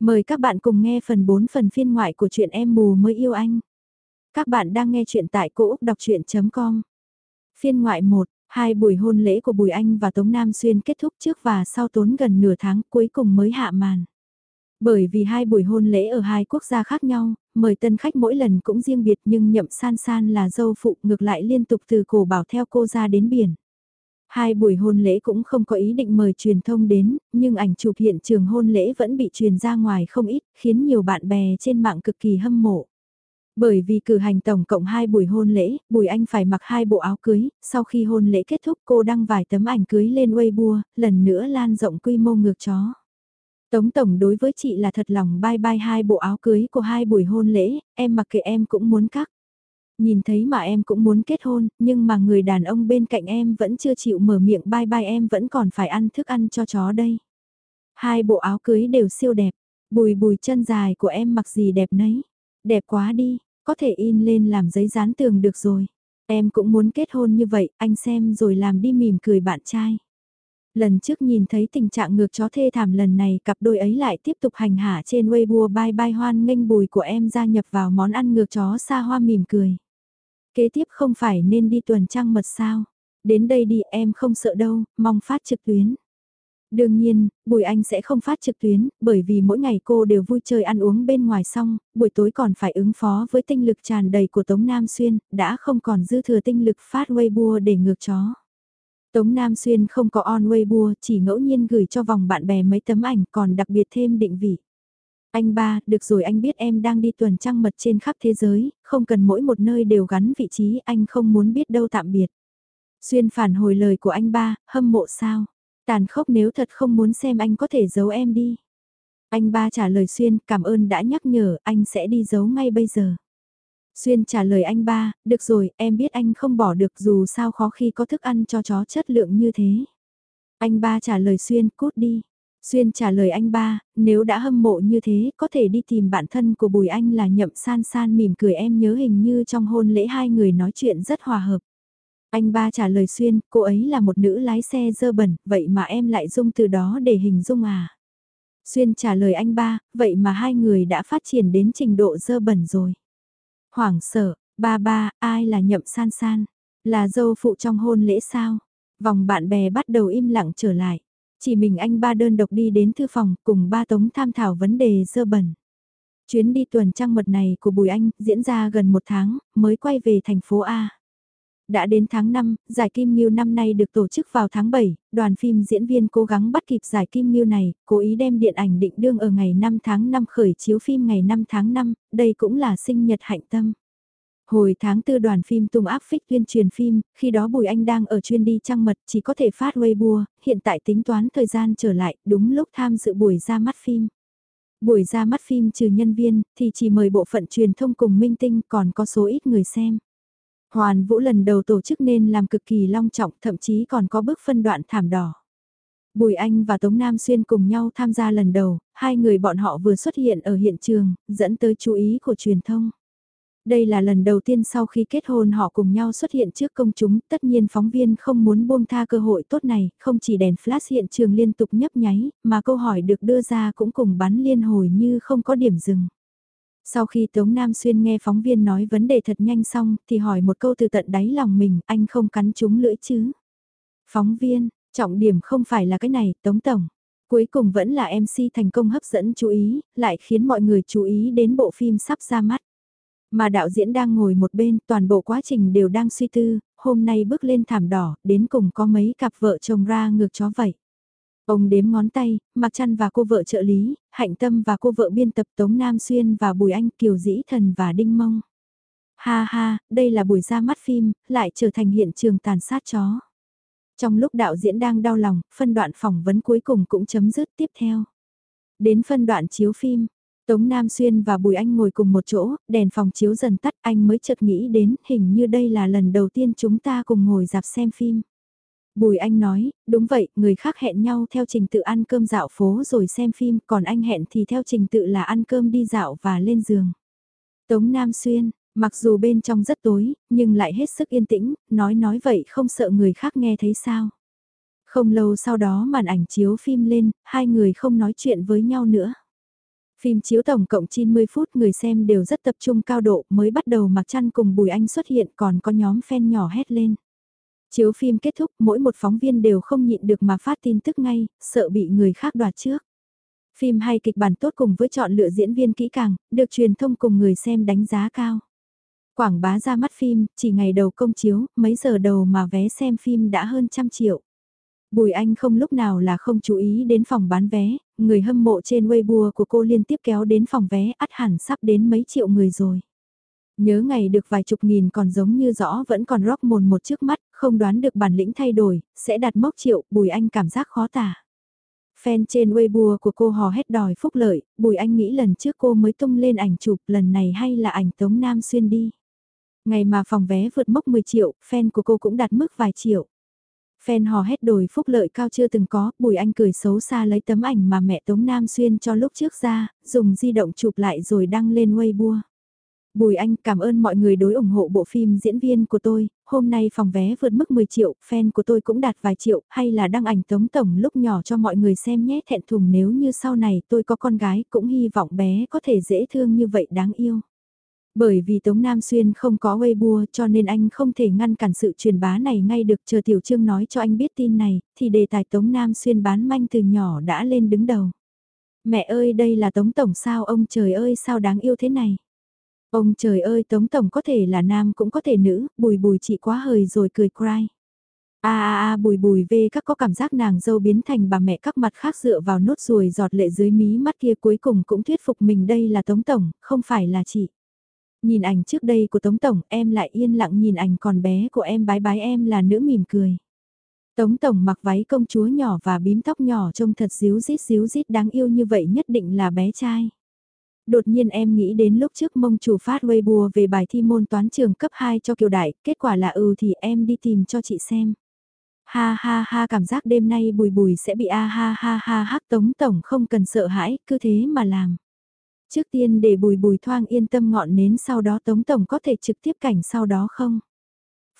Mời các bạn cùng nghe phần 4 phần phiên ngoại của truyện Em mù mới yêu anh. Các bạn đang nghe truyện tại cỗ đọc chuyện.com. Phiên ngoại 1, hai buổi hôn lễ của Bùi Anh và Tống Nam Xuyên kết thúc trước và sau tốn gần nửa tháng cuối cùng mới hạ màn. Bởi vì hai buổi hôn lễ ở hai quốc gia khác nhau, mời tân khách mỗi lần cũng riêng biệt nhưng nhậm san san là dâu phụ ngược lại liên tục từ cổ bảo theo cô ra đến biển. Hai buổi hôn lễ cũng không có ý định mời truyền thông đến, nhưng ảnh chụp hiện trường hôn lễ vẫn bị truyền ra ngoài không ít, khiến nhiều bạn bè trên mạng cực kỳ hâm mộ. Bởi vì cử hành tổng cộng hai buổi hôn lễ, Bùi Anh phải mặc hai bộ áo cưới, sau khi hôn lễ kết thúc cô đăng vài tấm ảnh cưới lên Weibo, lần nữa lan rộng quy mô ngược chó. Tống Tổng đối với chị là thật lòng bye bye hai bộ áo cưới của hai buổi hôn lễ, em mặc kệ em cũng muốn cắt. Nhìn thấy mà em cũng muốn kết hôn, nhưng mà người đàn ông bên cạnh em vẫn chưa chịu mở miệng bye bye em vẫn còn phải ăn thức ăn cho chó đây. Hai bộ áo cưới đều siêu đẹp, bùi bùi chân dài của em mặc gì đẹp nấy. Đẹp quá đi, có thể in lên làm giấy dán tường được rồi. Em cũng muốn kết hôn như vậy, anh xem rồi làm đi mỉm cười bạn trai. Lần trước nhìn thấy tình trạng ngược chó thê thảm lần này cặp đôi ấy lại tiếp tục hành hạ trên Weibo bye bye hoan nghênh bùi của em gia nhập vào món ăn ngược chó xa hoa mỉm cười. Kế tiếp không phải nên đi tuần trăng mật sao? Đến đây đi em không sợ đâu, mong phát trực tuyến. Đương nhiên, Bùi Anh sẽ không phát trực tuyến, bởi vì mỗi ngày cô đều vui chơi ăn uống bên ngoài xong, buổi tối còn phải ứng phó với tinh lực tràn đầy của Tống Nam Xuyên, đã không còn dư thừa tinh lực phát Weibo để ngược chó. Tống Nam Xuyên không có on Weibo, chỉ ngẫu nhiên gửi cho vòng bạn bè mấy tấm ảnh còn đặc biệt thêm định vị. Anh ba, được rồi anh biết em đang đi tuần trăng mật trên khắp thế giới, không cần mỗi một nơi đều gắn vị trí, anh không muốn biết đâu tạm biệt. Xuyên phản hồi lời của anh ba, hâm mộ sao? Tàn khốc nếu thật không muốn xem anh có thể giấu em đi. Anh ba trả lời Xuyên, cảm ơn đã nhắc nhở, anh sẽ đi giấu ngay bây giờ. Xuyên trả lời anh ba, được rồi, em biết anh không bỏ được dù sao khó khi có thức ăn cho chó chất lượng như thế. Anh ba trả lời Xuyên, cút đi. Xuyên trả lời anh ba, nếu đã hâm mộ như thế, có thể đi tìm bạn thân của Bùi Anh là nhậm san san mỉm cười em nhớ hình như trong hôn lễ hai người nói chuyện rất hòa hợp. Anh ba trả lời Xuyên, cô ấy là một nữ lái xe dơ bẩn, vậy mà em lại dung từ đó để hình dung à. Xuyên trả lời anh ba, vậy mà hai người đã phát triển đến trình độ dơ bẩn rồi. Hoảng sợ, ba ba, ai là nhậm san san? Là dâu phụ trong hôn lễ sao? Vòng bạn bè bắt đầu im lặng trở lại. Chỉ mình anh ba đơn độc đi đến thư phòng cùng ba tống tham thảo vấn đề dơ bẩn. Chuyến đi tuần trăng mật này của Bùi Anh diễn ra gần một tháng mới quay về thành phố A. Đã đến tháng 5, giải Kim ngưu năm nay được tổ chức vào tháng 7, đoàn phim diễn viên cố gắng bắt kịp giải Kim ngưu này, cố ý đem điện ảnh định đương ở ngày 5 tháng 5 khởi chiếu phim ngày 5 tháng 5, đây cũng là sinh nhật hạnh tâm. Hồi tháng tư đoàn phim tung áp phích tuyên truyền phim, khi đó Bùi Anh đang ở chuyên đi trăng mật chỉ có thể phát Weibo, hiện tại tính toán thời gian trở lại, đúng lúc tham dự buổi ra mắt phim. Buổi ra mắt phim trừ nhân viên, thì chỉ mời bộ phận truyền thông cùng minh tinh còn có số ít người xem. Hoàn Vũ lần đầu tổ chức nên làm cực kỳ long trọng, thậm chí còn có bước phân đoạn thảm đỏ. Bùi Anh và Tống Nam Xuyên cùng nhau tham gia lần đầu, hai người bọn họ vừa xuất hiện ở hiện trường, dẫn tới chú ý của truyền thông. Đây là lần đầu tiên sau khi kết hôn họ cùng nhau xuất hiện trước công chúng, tất nhiên phóng viên không muốn buông tha cơ hội tốt này, không chỉ đèn flash hiện trường liên tục nhấp nháy, mà câu hỏi được đưa ra cũng cùng bắn liên hồi như không có điểm dừng. Sau khi Tống Nam Xuyên nghe phóng viên nói vấn đề thật nhanh xong, thì hỏi một câu từ tận đáy lòng mình, anh không cắn trúng lưỡi chứ? Phóng viên, trọng điểm không phải là cái này, Tống Tổng. Cuối cùng vẫn là MC thành công hấp dẫn chú ý, lại khiến mọi người chú ý đến bộ phim sắp ra mắt. Mà đạo diễn đang ngồi một bên, toàn bộ quá trình đều đang suy tư, hôm nay bước lên thảm đỏ, đến cùng có mấy cặp vợ chồng ra ngược chó vậy. Ông đếm ngón tay, Mạc Trăn và cô vợ trợ lý, Hạnh Tâm và cô vợ biên tập Tống Nam Xuyên và Bùi Anh Kiều Dĩ Thần và Đinh Mông. Ha ha, đây là buổi ra mắt phim, lại trở thành hiện trường tàn sát chó. Trong lúc đạo diễn đang đau lòng, phân đoạn phỏng vấn cuối cùng cũng chấm dứt tiếp theo. Đến phân đoạn chiếu phim, Tống Nam Xuyên và Bùi Anh ngồi cùng một chỗ, đèn phòng chiếu dần tắt anh mới chợt nghĩ đến hình như đây là lần đầu tiên chúng ta cùng ngồi dạp xem phim. Bùi Anh nói, đúng vậy, người khác hẹn nhau theo trình tự ăn cơm dạo phố rồi xem phim, còn anh hẹn thì theo trình tự là ăn cơm đi dạo và lên giường. Tống Nam Xuyên, mặc dù bên trong rất tối, nhưng lại hết sức yên tĩnh, nói nói vậy không sợ người khác nghe thấy sao. Không lâu sau đó màn ảnh chiếu phim lên, hai người không nói chuyện với nhau nữa. Phim chiếu tổng cộng 90 phút người xem đều rất tập trung cao độ mới bắt đầu mặc chăn cùng Bùi Anh xuất hiện còn có nhóm fan nhỏ hét lên. Chiếu phim kết thúc mỗi một phóng viên đều không nhịn được mà phát tin tức ngay, sợ bị người khác đoạt trước. Phim hay kịch bản tốt cùng với chọn lựa diễn viên kỹ càng, được truyền thông cùng người xem đánh giá cao. Quảng bá ra mắt phim, chỉ ngày đầu công chiếu, mấy giờ đầu mà vé xem phim đã hơn trăm triệu. Bùi Anh không lúc nào là không chú ý đến phòng bán vé, người hâm mộ trên Weibo của cô liên tiếp kéo đến phòng vé ắt hẳn sắp đến mấy triệu người rồi. Nhớ ngày được vài chục nghìn còn giống như rõ vẫn còn rock mồn một trước mắt, không đoán được bản lĩnh thay đổi, sẽ đạt mốc triệu, Bùi Anh cảm giác khó tả. Fan trên Weibo của cô hò hét đòi phúc lợi, Bùi Anh nghĩ lần trước cô mới tung lên ảnh chụp, lần này hay là ảnh Tống Nam Xuyên đi. Ngày mà phòng vé vượt mốc 10 triệu, fan của cô cũng đạt mức vài triệu. Fan hò hét đồi phúc lợi cao chưa từng có, Bùi Anh cười xấu xa lấy tấm ảnh mà mẹ Tống Nam Xuyên cho lúc trước ra, dùng di động chụp lại rồi đăng lên Weibo. Bùi Anh cảm ơn mọi người đối ủng hộ bộ phim diễn viên của tôi, hôm nay phòng vé vượt mức 10 triệu, fan của tôi cũng đạt vài triệu, hay là đăng ảnh tống tổng lúc nhỏ cho mọi người xem nhé thẹn thùng nếu như sau này tôi có con gái cũng hy vọng bé có thể dễ thương như vậy đáng yêu. Bởi vì Tống Nam Xuyên không có Weibo cho nên anh không thể ngăn cản sự truyền bá này ngay được chờ Tiểu Trương nói cho anh biết tin này, thì đề tài Tống Nam Xuyên bán manh từ nhỏ đã lên đứng đầu. Mẹ ơi đây là Tống Tổng sao ông trời ơi sao đáng yêu thế này. Ông trời ơi Tống Tổng có thể là nam cũng có thể nữ, bùi bùi chị quá hời rồi cười cry. A a a bùi bùi về các có cảm giác nàng dâu biến thành bà mẹ các mặt khác dựa vào nốt ruồi giọt lệ dưới mí mắt kia cuối cùng cũng thuyết phục mình đây là Tống Tổng, không phải là chị. Nhìn ảnh trước đây của Tống Tổng em lại yên lặng nhìn ảnh còn bé của em bái bái em là nữ mỉm cười. Tống Tổng mặc váy công chúa nhỏ và bím tóc nhỏ trông thật díu dít díu dít đáng yêu như vậy nhất định là bé trai. Đột nhiên em nghĩ đến lúc trước mông chủ phát Weibo về bài thi môn toán trường cấp 2 cho Kiều Đại, kết quả là ừ thì em đi tìm cho chị xem. Ha ha ha cảm giác đêm nay bùi bùi sẽ bị a ha ha ha hắc tống tổng không cần sợ hãi, cứ thế mà làm. Trước tiên để bùi bùi thoang yên tâm ngọn nến sau đó tống tổng có thể trực tiếp cảnh sau đó không?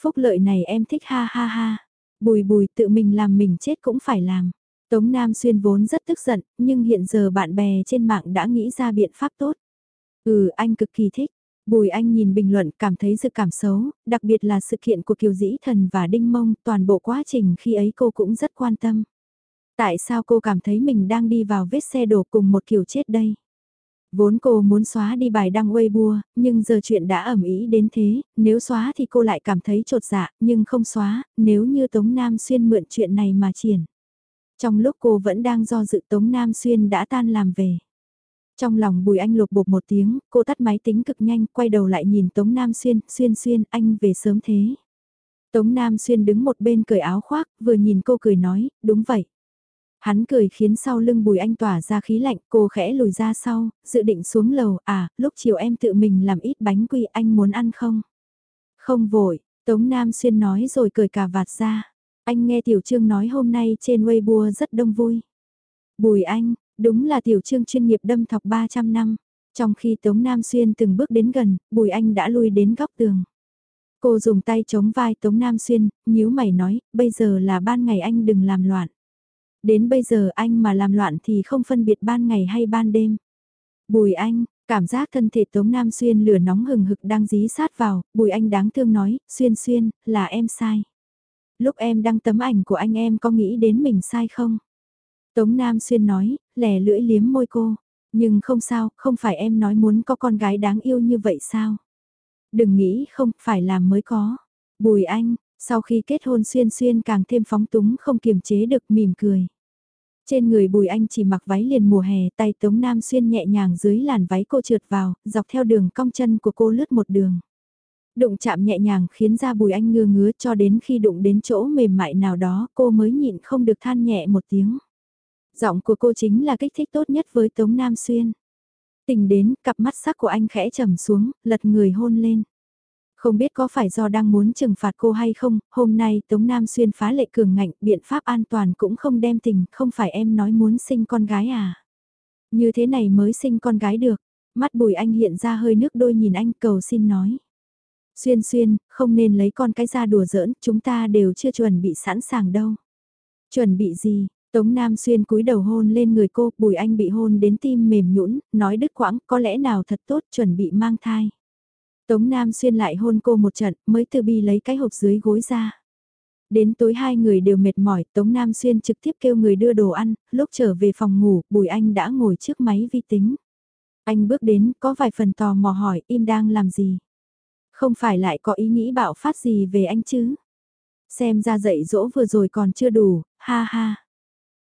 Phúc lợi này em thích ha ha ha. Bùi bùi tự mình làm mình chết cũng phải làm. Tống Nam Xuyên vốn rất tức giận, nhưng hiện giờ bạn bè trên mạng đã nghĩ ra biện pháp tốt. Ừ, anh cực kỳ thích. Bùi Anh nhìn bình luận cảm thấy sự cảm xấu, đặc biệt là sự kiện của Kiều Dĩ Thần và Đinh Mông, toàn bộ quá trình khi ấy cô cũng rất quan tâm. Tại sao cô cảm thấy mình đang đi vào vết xe đổ cùng một kiểu chết đây? Vốn cô muốn xóa đi bài đăng Weibo, nhưng giờ chuyện đã ẩm ý đến thế, nếu xóa thì cô lại cảm thấy trột dạ, nhưng không xóa, nếu như Tống Nam Xuyên mượn chuyện này mà triển. Trong lúc cô vẫn đang do dự Tống Nam Xuyên đã tan làm về. Trong lòng Bùi Anh lột bột một tiếng, cô tắt máy tính cực nhanh, quay đầu lại nhìn Tống Nam Xuyên, Xuyên Xuyên, anh về sớm thế. Tống Nam Xuyên đứng một bên cởi áo khoác, vừa nhìn cô cười nói, đúng vậy. Hắn cười khiến sau lưng Bùi Anh tỏa ra khí lạnh, cô khẽ lùi ra sau, dự định xuống lầu, à, lúc chiều em tự mình làm ít bánh quy anh muốn ăn không? Không vội, Tống Nam Xuyên nói rồi cười cà vạt ra. Anh nghe Tiểu Trương nói hôm nay trên Weibo rất đông vui. Bùi Anh, đúng là Tiểu Trương chuyên nghiệp đâm thọc 300 năm. Trong khi Tống Nam Xuyên từng bước đến gần, Bùi Anh đã lui đến góc tường. Cô dùng tay chống vai Tống Nam Xuyên, nhíu mày nói, bây giờ là ban ngày anh đừng làm loạn. Đến bây giờ anh mà làm loạn thì không phân biệt ban ngày hay ban đêm. Bùi Anh, cảm giác thân thể Tống Nam Xuyên lửa nóng hừng hực đang dí sát vào, Bùi Anh đáng thương nói, Xuyên Xuyên, là em sai lúc em đăng tấm ảnh của anh em có nghĩ đến mình sai không? Tống Nam Xuyên nói, lẻ lưỡi liếm môi cô, nhưng không sao, không phải em nói muốn có con gái đáng yêu như vậy sao? Đừng nghĩ không, phải làm mới có. Bùi anh, sau khi kết hôn Xuyên Xuyên càng thêm phóng túng không kiềm chế được mỉm cười. Trên người Bùi Anh chỉ mặc váy liền mùa hè, tay Tống Nam Xuyên nhẹ nhàng dưới làn váy cô trượt vào, dọc theo đường cong chân của cô lướt một đường. Đụng chạm nhẹ nhàng khiến ra bùi anh ngơ ngứa cho đến khi đụng đến chỗ mềm mại nào đó cô mới nhịn không được than nhẹ một tiếng. Giọng của cô chính là kích thích tốt nhất với Tống Nam Xuyên. Tình đến, cặp mắt sắc của anh khẽ trầm xuống, lật người hôn lên. Không biết có phải do đang muốn trừng phạt cô hay không, hôm nay Tống Nam Xuyên phá lệ cường ngạnh, biện pháp an toàn cũng không đem tình, không phải em nói muốn sinh con gái à. Như thế này mới sinh con gái được, mắt bùi anh hiện ra hơi nước đôi nhìn anh cầu xin nói. Xuyên xuyên, không nên lấy con cái ra đùa giỡn, chúng ta đều chưa chuẩn bị sẵn sàng đâu. Chuẩn bị gì, Tống Nam Xuyên cúi đầu hôn lên người cô, Bùi Anh bị hôn đến tim mềm nhũn, nói đứt quãng, có lẽ nào thật tốt, chuẩn bị mang thai. Tống Nam Xuyên lại hôn cô một trận, mới từ bi lấy cái hộp dưới gối ra. Đến tối hai người đều mệt mỏi, Tống Nam Xuyên trực tiếp kêu người đưa đồ ăn, lúc trở về phòng ngủ, Bùi Anh đã ngồi trước máy vi tính. Anh bước đến, có vài phần tò mò hỏi, im đang làm gì? Không phải lại có ý nghĩ bạo phát gì về anh chứ? Xem ra dạy dỗ vừa rồi còn chưa đủ, ha ha.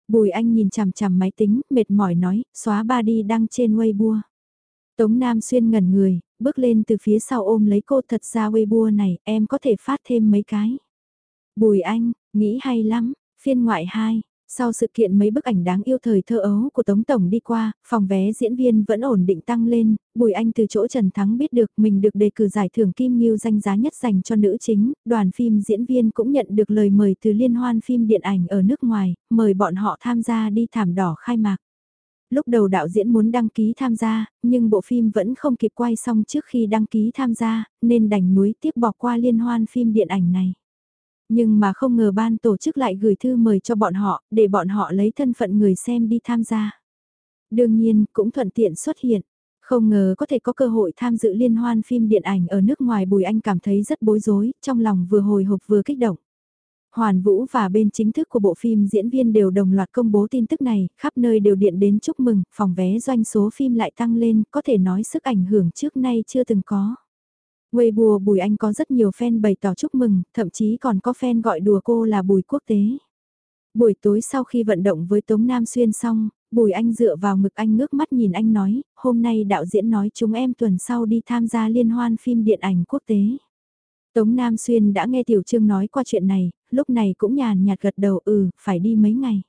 Bùi anh nhìn chằm chằm máy tính, mệt mỏi nói, xóa ba đi đăng trên Weibo. Tống Nam Xuyên ngẩn người, bước lên từ phía sau ôm lấy cô thật ra Weibo này, em có thể phát thêm mấy cái. Bùi anh, nghĩ hay lắm, phiên ngoại 2, sau sự kiện mấy bức ảnh đáng yêu thời thơ ấu của Tống Tổng đi qua, phòng vé diễn viên vẫn ổn định tăng lên, Bùi Anh từ chỗ Trần Thắng biết được mình được đề cử giải thưởng Kim Ngưu danh giá nhất dành cho nữ chính, đoàn phim diễn viên cũng nhận được lời mời từ liên hoan phim điện ảnh ở nước ngoài, mời bọn họ tham gia đi thảm đỏ khai mạc. Lúc đầu đạo diễn muốn đăng ký tham gia, nhưng bộ phim vẫn không kịp quay xong trước khi đăng ký tham gia, nên đành núi tiếp bỏ qua liên hoan phim điện ảnh này. Nhưng mà không ngờ ban tổ chức lại gửi thư mời cho bọn họ, để bọn họ lấy thân phận người xem đi tham gia. Đương nhiên, cũng thuận tiện xuất hiện. Không ngờ có thể có cơ hội tham dự liên hoan phim điện ảnh ở nước ngoài Bùi Anh cảm thấy rất bối rối, trong lòng vừa hồi hộp vừa kích động. Hoàn Vũ và bên chính thức của bộ phim diễn viên đều đồng loạt công bố tin tức này, khắp nơi đều điện đến chúc mừng, phòng vé doanh số phim lại tăng lên, có thể nói sức ảnh hưởng trước nay chưa từng có. Weibo Bùi Anh có rất nhiều fan bày tỏ chúc mừng, thậm chí còn có fan gọi đùa cô là Bùi Quốc tế. Buổi tối sau khi vận động với Tống Nam Xuyên xong, Bùi Anh dựa vào ngực anh ngước mắt nhìn anh nói, hôm nay đạo diễn nói chúng em tuần sau đi tham gia liên hoan phim điện ảnh quốc tế. Tống Nam Xuyên đã nghe Tiểu Trương nói qua chuyện này, lúc này cũng nhàn nhạt gật đầu ừ, phải đi mấy ngày.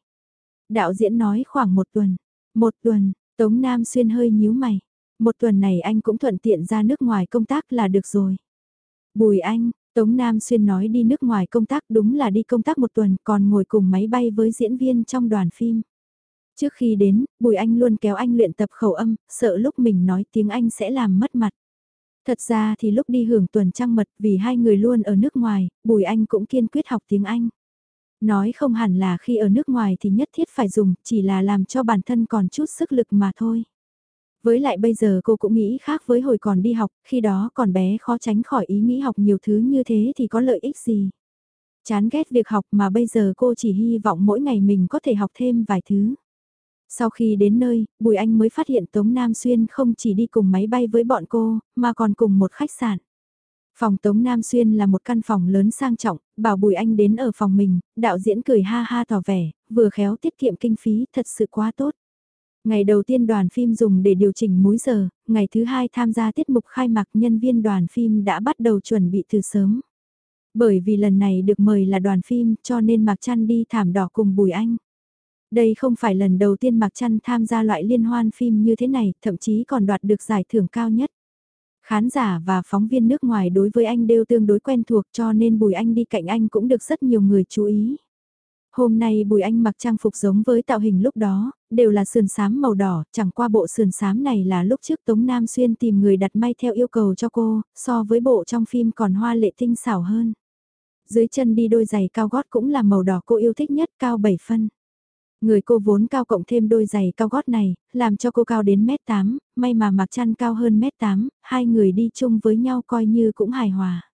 Đạo diễn nói khoảng một tuần. Một tuần, Tống Nam Xuyên hơi nhíu mày. Một tuần này anh cũng thuận tiện ra nước ngoài công tác là được rồi. Bùi anh, Tống Nam Xuyên nói đi nước ngoài công tác đúng là đi công tác một tuần còn ngồi cùng máy bay với diễn viên trong đoàn phim. Trước khi đến, Bùi Anh luôn kéo anh luyện tập khẩu âm, sợ lúc mình nói tiếng Anh sẽ làm mất mặt. Thật ra thì lúc đi hưởng tuần trăng mật vì hai người luôn ở nước ngoài, Bùi Anh cũng kiên quyết học tiếng Anh. Nói không hẳn là khi ở nước ngoài thì nhất thiết phải dùng, chỉ là làm cho bản thân còn chút sức lực mà thôi. Với lại bây giờ cô cũng nghĩ khác với hồi còn đi học, khi đó còn bé khó tránh khỏi ý nghĩ học nhiều thứ như thế thì có lợi ích gì. Chán ghét việc học mà bây giờ cô chỉ hy vọng mỗi ngày mình có thể học thêm vài thứ. Sau khi đến nơi, Bùi Anh mới phát hiện Tống Nam Xuyên không chỉ đi cùng máy bay với bọn cô, mà còn cùng một khách sạn. Phòng Tống Nam Xuyên là một căn phòng lớn sang trọng, bảo Bùi Anh đến ở phòng mình, đạo diễn cười ha ha tỏ vẻ, vừa khéo tiết kiệm kinh phí, thật sự quá tốt. Ngày đầu tiên đoàn phim dùng để điều chỉnh múi giờ, ngày thứ hai tham gia tiết mục khai mạc nhân viên đoàn phim đã bắt đầu chuẩn bị từ sớm. Bởi vì lần này được mời là đoàn phim cho nên Mạc Trăn đi thảm đỏ cùng Bùi Anh. Đây không phải lần đầu tiên Mạc Trăn tham gia loại liên hoan phim như thế này, thậm chí còn đoạt được giải thưởng cao nhất. Khán giả và phóng viên nước ngoài đối với anh đều tương đối quen thuộc cho nên Bùi Anh đi cạnh anh cũng được rất nhiều người chú ý. Hôm nay Bùi Anh mặc trang phục giống với tạo hình lúc đó, đều là sườn xám màu đỏ, chẳng qua bộ sườn xám này là lúc trước Tống Nam Xuyên tìm người đặt may theo yêu cầu cho cô, so với bộ trong phim còn hoa lệ tinh xảo hơn. Dưới chân đi đôi giày cao gót cũng là màu đỏ cô yêu thích nhất cao 7 phân. Người cô vốn cao cộng thêm đôi giày cao gót này, làm cho cô cao đến mét 8, may mà mặc chăn cao hơn mét 8, hai người đi chung với nhau coi như cũng hài hòa.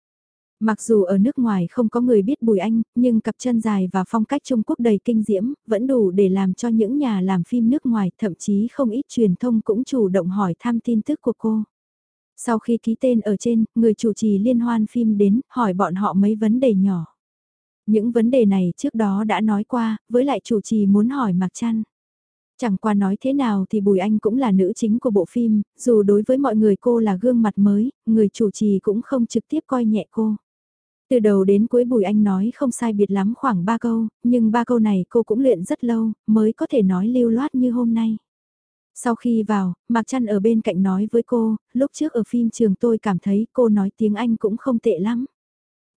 Mặc dù ở nước ngoài không có người biết Bùi Anh, nhưng cặp chân dài và phong cách Trung Quốc đầy kinh diễm, vẫn đủ để làm cho những nhà làm phim nước ngoài, thậm chí không ít truyền thông cũng chủ động hỏi thăm tin tức của cô. Sau khi ký tên ở trên, người chủ trì liên hoan phim đến, hỏi bọn họ mấy vấn đề nhỏ. Những vấn đề này trước đó đã nói qua, với lại chủ trì muốn hỏi Mạc Trăn. Chẳng qua nói thế nào thì Bùi Anh cũng là nữ chính của bộ phim, dù đối với mọi người cô là gương mặt mới, người chủ trì cũng không trực tiếp coi nhẹ cô. Từ đầu đến cuối Bùi Anh nói không sai biệt lắm khoảng 3 câu, nhưng ba câu này cô cũng luyện rất lâu, mới có thể nói lưu loát như hôm nay. Sau khi vào, Mạc Trăn ở bên cạnh nói với cô, lúc trước ở phim trường tôi cảm thấy cô nói tiếng Anh cũng không tệ lắm.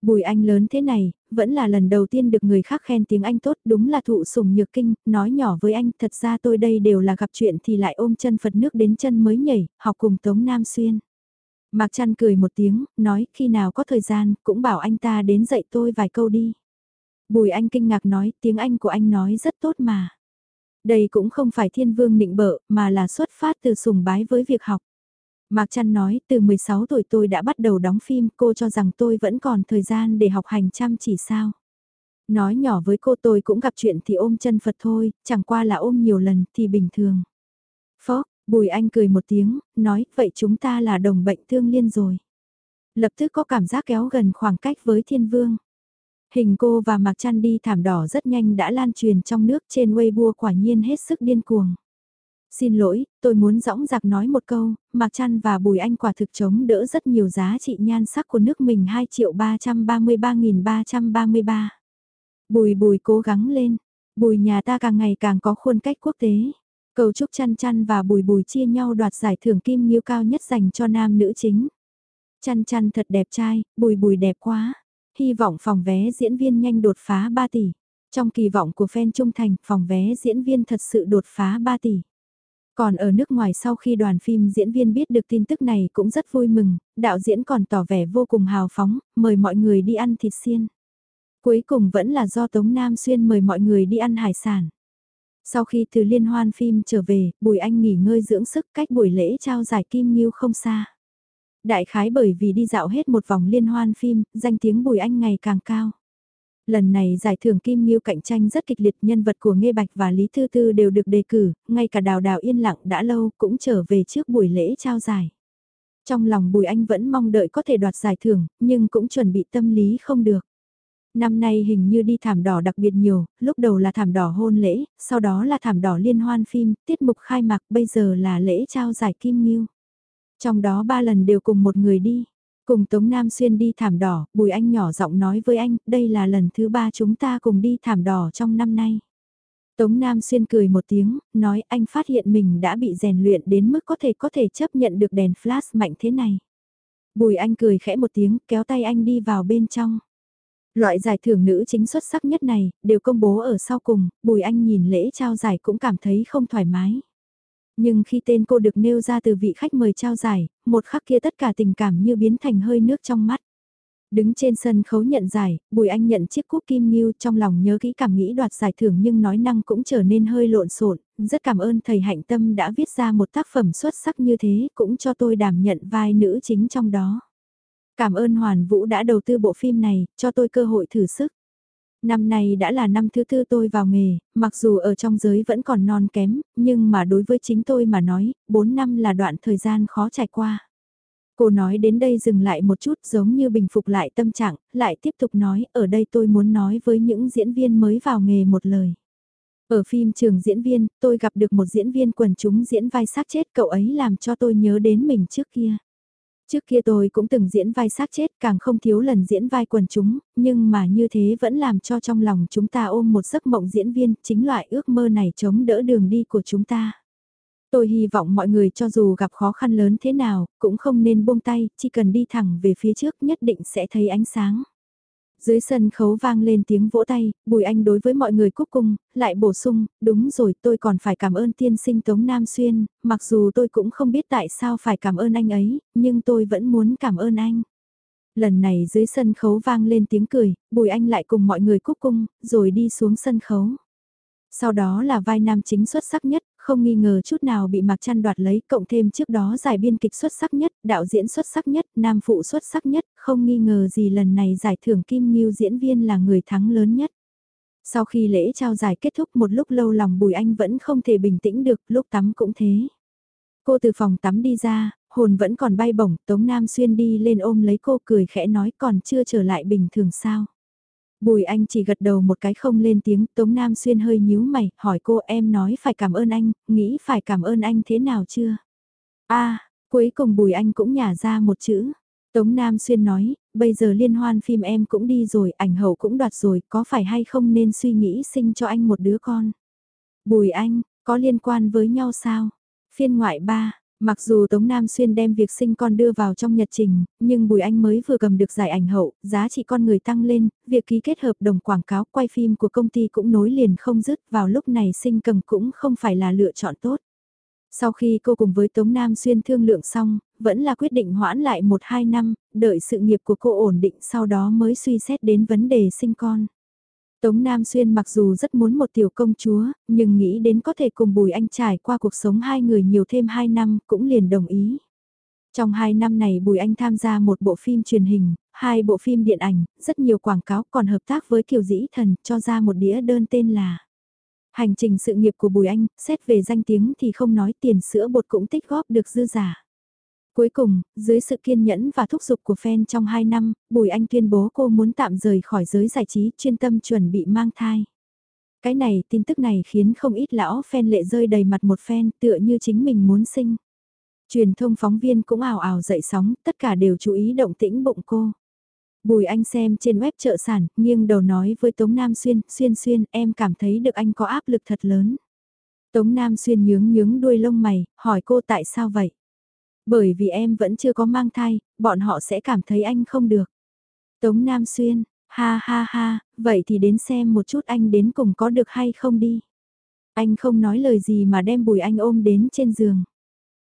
Bùi Anh lớn thế này, vẫn là lần đầu tiên được người khác khen tiếng Anh tốt, đúng là thụ sủng nhược kinh, nói nhỏ với anh, thật ra tôi đây đều là gặp chuyện thì lại ôm chân Phật nước đến chân mới nhảy, học cùng Tống Nam Xuyên. Mạc Trăn cười một tiếng, nói khi nào có thời gian, cũng bảo anh ta đến dạy tôi vài câu đi. Bùi Anh kinh ngạc nói, tiếng Anh của anh nói rất tốt mà. Đây cũng không phải thiên vương nịnh bợ, mà là xuất phát từ sùng bái với việc học. Mạc Trăn nói, từ 16 tuổi tôi đã bắt đầu đóng phim, cô cho rằng tôi vẫn còn thời gian để học hành chăm chỉ sao. Nói nhỏ với cô tôi cũng gặp chuyện thì ôm chân Phật thôi, chẳng qua là ôm nhiều lần thì bình thường. Phó, Bùi Anh cười một tiếng, nói, vậy chúng ta là đồng bệnh thương liên rồi. Lập tức có cảm giác kéo gần khoảng cách với thiên vương. Hình cô và Mạc Trăn đi thảm đỏ rất nhanh đã lan truyền trong nước trên Weibo quả nhiên hết sức điên cuồng. Xin lỗi, tôi muốn dõng dạc nói một câu, Mạc Trăn và Bùi Anh quả thực chống đỡ rất nhiều giá trị nhan sắc của nước mình 2 triệu 333.333. Bùi bùi cố gắng lên, bùi nhà ta càng ngày càng có khuôn cách quốc tế. Cầu chúc chăn chăn và bùi bùi chia nhau đoạt giải thưởng kim nghiêu cao nhất dành cho nam nữ chính. Chăn chăn thật đẹp trai, bùi bùi đẹp quá. Hy vọng phòng vé diễn viên nhanh đột phá 3 tỷ. Trong kỳ vọng của fan trung thành, phòng vé diễn viên thật sự đột phá 3 tỷ. Còn ở nước ngoài sau khi đoàn phim diễn viên biết được tin tức này cũng rất vui mừng, đạo diễn còn tỏ vẻ vô cùng hào phóng, mời mọi người đi ăn thịt xiên. Cuối cùng vẫn là do Tống Nam Xuyên mời mọi người đi ăn hải sản. Sau khi từ liên hoan phim trở về, Bùi Anh nghỉ ngơi dưỡng sức cách buổi lễ trao giải Kim Nghiêu không xa. Đại khái bởi vì đi dạo hết một vòng liên hoan phim, danh tiếng Bùi Anh ngày càng cao. Lần này giải thưởng Kim Nghiêu cạnh tranh rất kịch liệt nhân vật của Nghê Bạch và Lý Thư Tư đều được đề cử, ngay cả đào đào yên lặng đã lâu cũng trở về trước buổi lễ trao giải. Trong lòng Bùi Anh vẫn mong đợi có thể đoạt giải thưởng, nhưng cũng chuẩn bị tâm lý không được. Năm nay hình như đi thảm đỏ đặc biệt nhiều, lúc đầu là thảm đỏ hôn lễ, sau đó là thảm đỏ liên hoan phim, tiết mục khai mạc, bây giờ là lễ trao giải Kim Nghiêu. Trong đó ba lần đều cùng một người đi. Cùng Tống Nam Xuyên đi thảm đỏ, Bùi Anh nhỏ giọng nói với anh, đây là lần thứ ba chúng ta cùng đi thảm đỏ trong năm nay. Tống Nam Xuyên cười một tiếng, nói anh phát hiện mình đã bị rèn luyện đến mức có thể có thể chấp nhận được đèn flash mạnh thế này. Bùi Anh cười khẽ một tiếng, kéo tay anh đi vào bên trong. Loại giải thưởng nữ chính xuất sắc nhất này, đều công bố ở sau cùng, Bùi Anh nhìn lễ trao giải cũng cảm thấy không thoải mái. Nhưng khi tên cô được nêu ra từ vị khách mời trao giải, một khắc kia tất cả tình cảm như biến thành hơi nước trong mắt. Đứng trên sân khấu nhận giải, Bùi Anh nhận chiếc cúp Kim Nghiêu trong lòng nhớ kỹ cảm nghĩ đoạt giải thưởng nhưng nói năng cũng trở nên hơi lộn xộn. rất cảm ơn thầy Hạnh Tâm đã viết ra một tác phẩm xuất sắc như thế cũng cho tôi đảm nhận vai nữ chính trong đó. Cảm ơn Hoàn Vũ đã đầu tư bộ phim này, cho tôi cơ hội thử sức. Năm nay đã là năm thứ tư tôi vào nghề, mặc dù ở trong giới vẫn còn non kém, nhưng mà đối với chính tôi mà nói, 4 năm là đoạn thời gian khó trải qua. Cô nói đến đây dừng lại một chút giống như bình phục lại tâm trạng, lại tiếp tục nói, ở đây tôi muốn nói với những diễn viên mới vào nghề một lời. Ở phim trường diễn viên, tôi gặp được một diễn viên quần chúng diễn vai xác chết cậu ấy làm cho tôi nhớ đến mình trước kia. Trước kia tôi cũng từng diễn vai xác chết càng không thiếu lần diễn vai quần chúng, nhưng mà như thế vẫn làm cho trong lòng chúng ta ôm một giấc mộng diễn viên, chính loại ước mơ này chống đỡ đường đi của chúng ta. Tôi hy vọng mọi người cho dù gặp khó khăn lớn thế nào, cũng không nên buông tay, chỉ cần đi thẳng về phía trước nhất định sẽ thấy ánh sáng. Dưới sân khấu vang lên tiếng vỗ tay, Bùi Anh đối với mọi người cúc cung, lại bổ sung, đúng rồi tôi còn phải cảm ơn tiên sinh Tống Nam Xuyên, mặc dù tôi cũng không biết tại sao phải cảm ơn anh ấy, nhưng tôi vẫn muốn cảm ơn anh. Lần này dưới sân khấu vang lên tiếng cười, Bùi Anh lại cùng mọi người cúc cung, rồi đi xuống sân khấu. Sau đó là vai nam chính xuất sắc nhất, không nghi ngờ chút nào bị Mạc Trăn đoạt lấy, cộng thêm trước đó giải biên kịch xuất sắc nhất, đạo diễn xuất sắc nhất, nam phụ xuất sắc nhất, không nghi ngờ gì lần này giải thưởng Kim Ngưu diễn viên là người thắng lớn nhất. Sau khi lễ trao giải kết thúc một lúc lâu lòng Bùi Anh vẫn không thể bình tĩnh được, lúc tắm cũng thế. Cô từ phòng tắm đi ra, hồn vẫn còn bay bổng, Tống Nam Xuyên đi lên ôm lấy cô cười khẽ nói còn chưa trở lại bình thường sao. Bùi anh chỉ gật đầu một cái không lên tiếng, Tống Nam Xuyên hơi nhíu mày, hỏi cô em nói phải cảm ơn anh, nghĩ phải cảm ơn anh thế nào chưa? a cuối cùng Bùi anh cũng nhả ra một chữ. Tống Nam Xuyên nói, bây giờ liên hoan phim em cũng đi rồi, ảnh hậu cũng đoạt rồi, có phải hay không nên suy nghĩ sinh cho anh một đứa con? Bùi anh, có liên quan với nhau sao? Phiên ngoại 3, Mặc dù Tống Nam Xuyên đem việc sinh con đưa vào trong nhật trình, nhưng Bùi Anh mới vừa cầm được giải ảnh hậu, giá trị con người tăng lên, việc ký kết hợp đồng quảng cáo quay phim của công ty cũng nối liền không dứt vào lúc này sinh cầm cũng không phải là lựa chọn tốt. Sau khi cô cùng với Tống Nam Xuyên thương lượng xong, vẫn là quyết định hoãn lại 1-2 năm, đợi sự nghiệp của cô ổn định sau đó mới suy xét đến vấn đề sinh con. Tống Nam Xuyên mặc dù rất muốn một tiểu công chúa, nhưng nghĩ đến có thể cùng Bùi Anh trải qua cuộc sống hai người nhiều thêm hai năm cũng liền đồng ý. Trong hai năm này Bùi Anh tham gia một bộ phim truyền hình, hai bộ phim điện ảnh, rất nhiều quảng cáo còn hợp tác với Kiều Dĩ Thần cho ra một đĩa đơn tên là Hành trình sự nghiệp của Bùi Anh, xét về danh tiếng thì không nói tiền sữa bột cũng tích góp được dư giả. Cuối cùng, dưới sự kiên nhẫn và thúc giục của fan trong 2 năm, Bùi Anh tuyên bố cô muốn tạm rời khỏi giới giải trí chuyên tâm chuẩn bị mang thai. Cái này, tin tức này khiến không ít lão fan lệ rơi đầy mặt một fan tựa như chính mình muốn sinh. Truyền thông phóng viên cũng ảo ảo dậy sóng, tất cả đều chú ý động tĩnh bụng cô. Bùi Anh xem trên web chợ sản, nghiêng đầu nói với Tống Nam Xuyên, Xuyên Xuyên, em cảm thấy được anh có áp lực thật lớn. Tống Nam Xuyên nhướng nhướng đuôi lông mày, hỏi cô tại sao vậy? Bởi vì em vẫn chưa có mang thai, bọn họ sẽ cảm thấy anh không được. Tống Nam Xuyên, ha ha ha, vậy thì đến xem một chút anh đến cùng có được hay không đi. Anh không nói lời gì mà đem Bùi Anh ôm đến trên giường.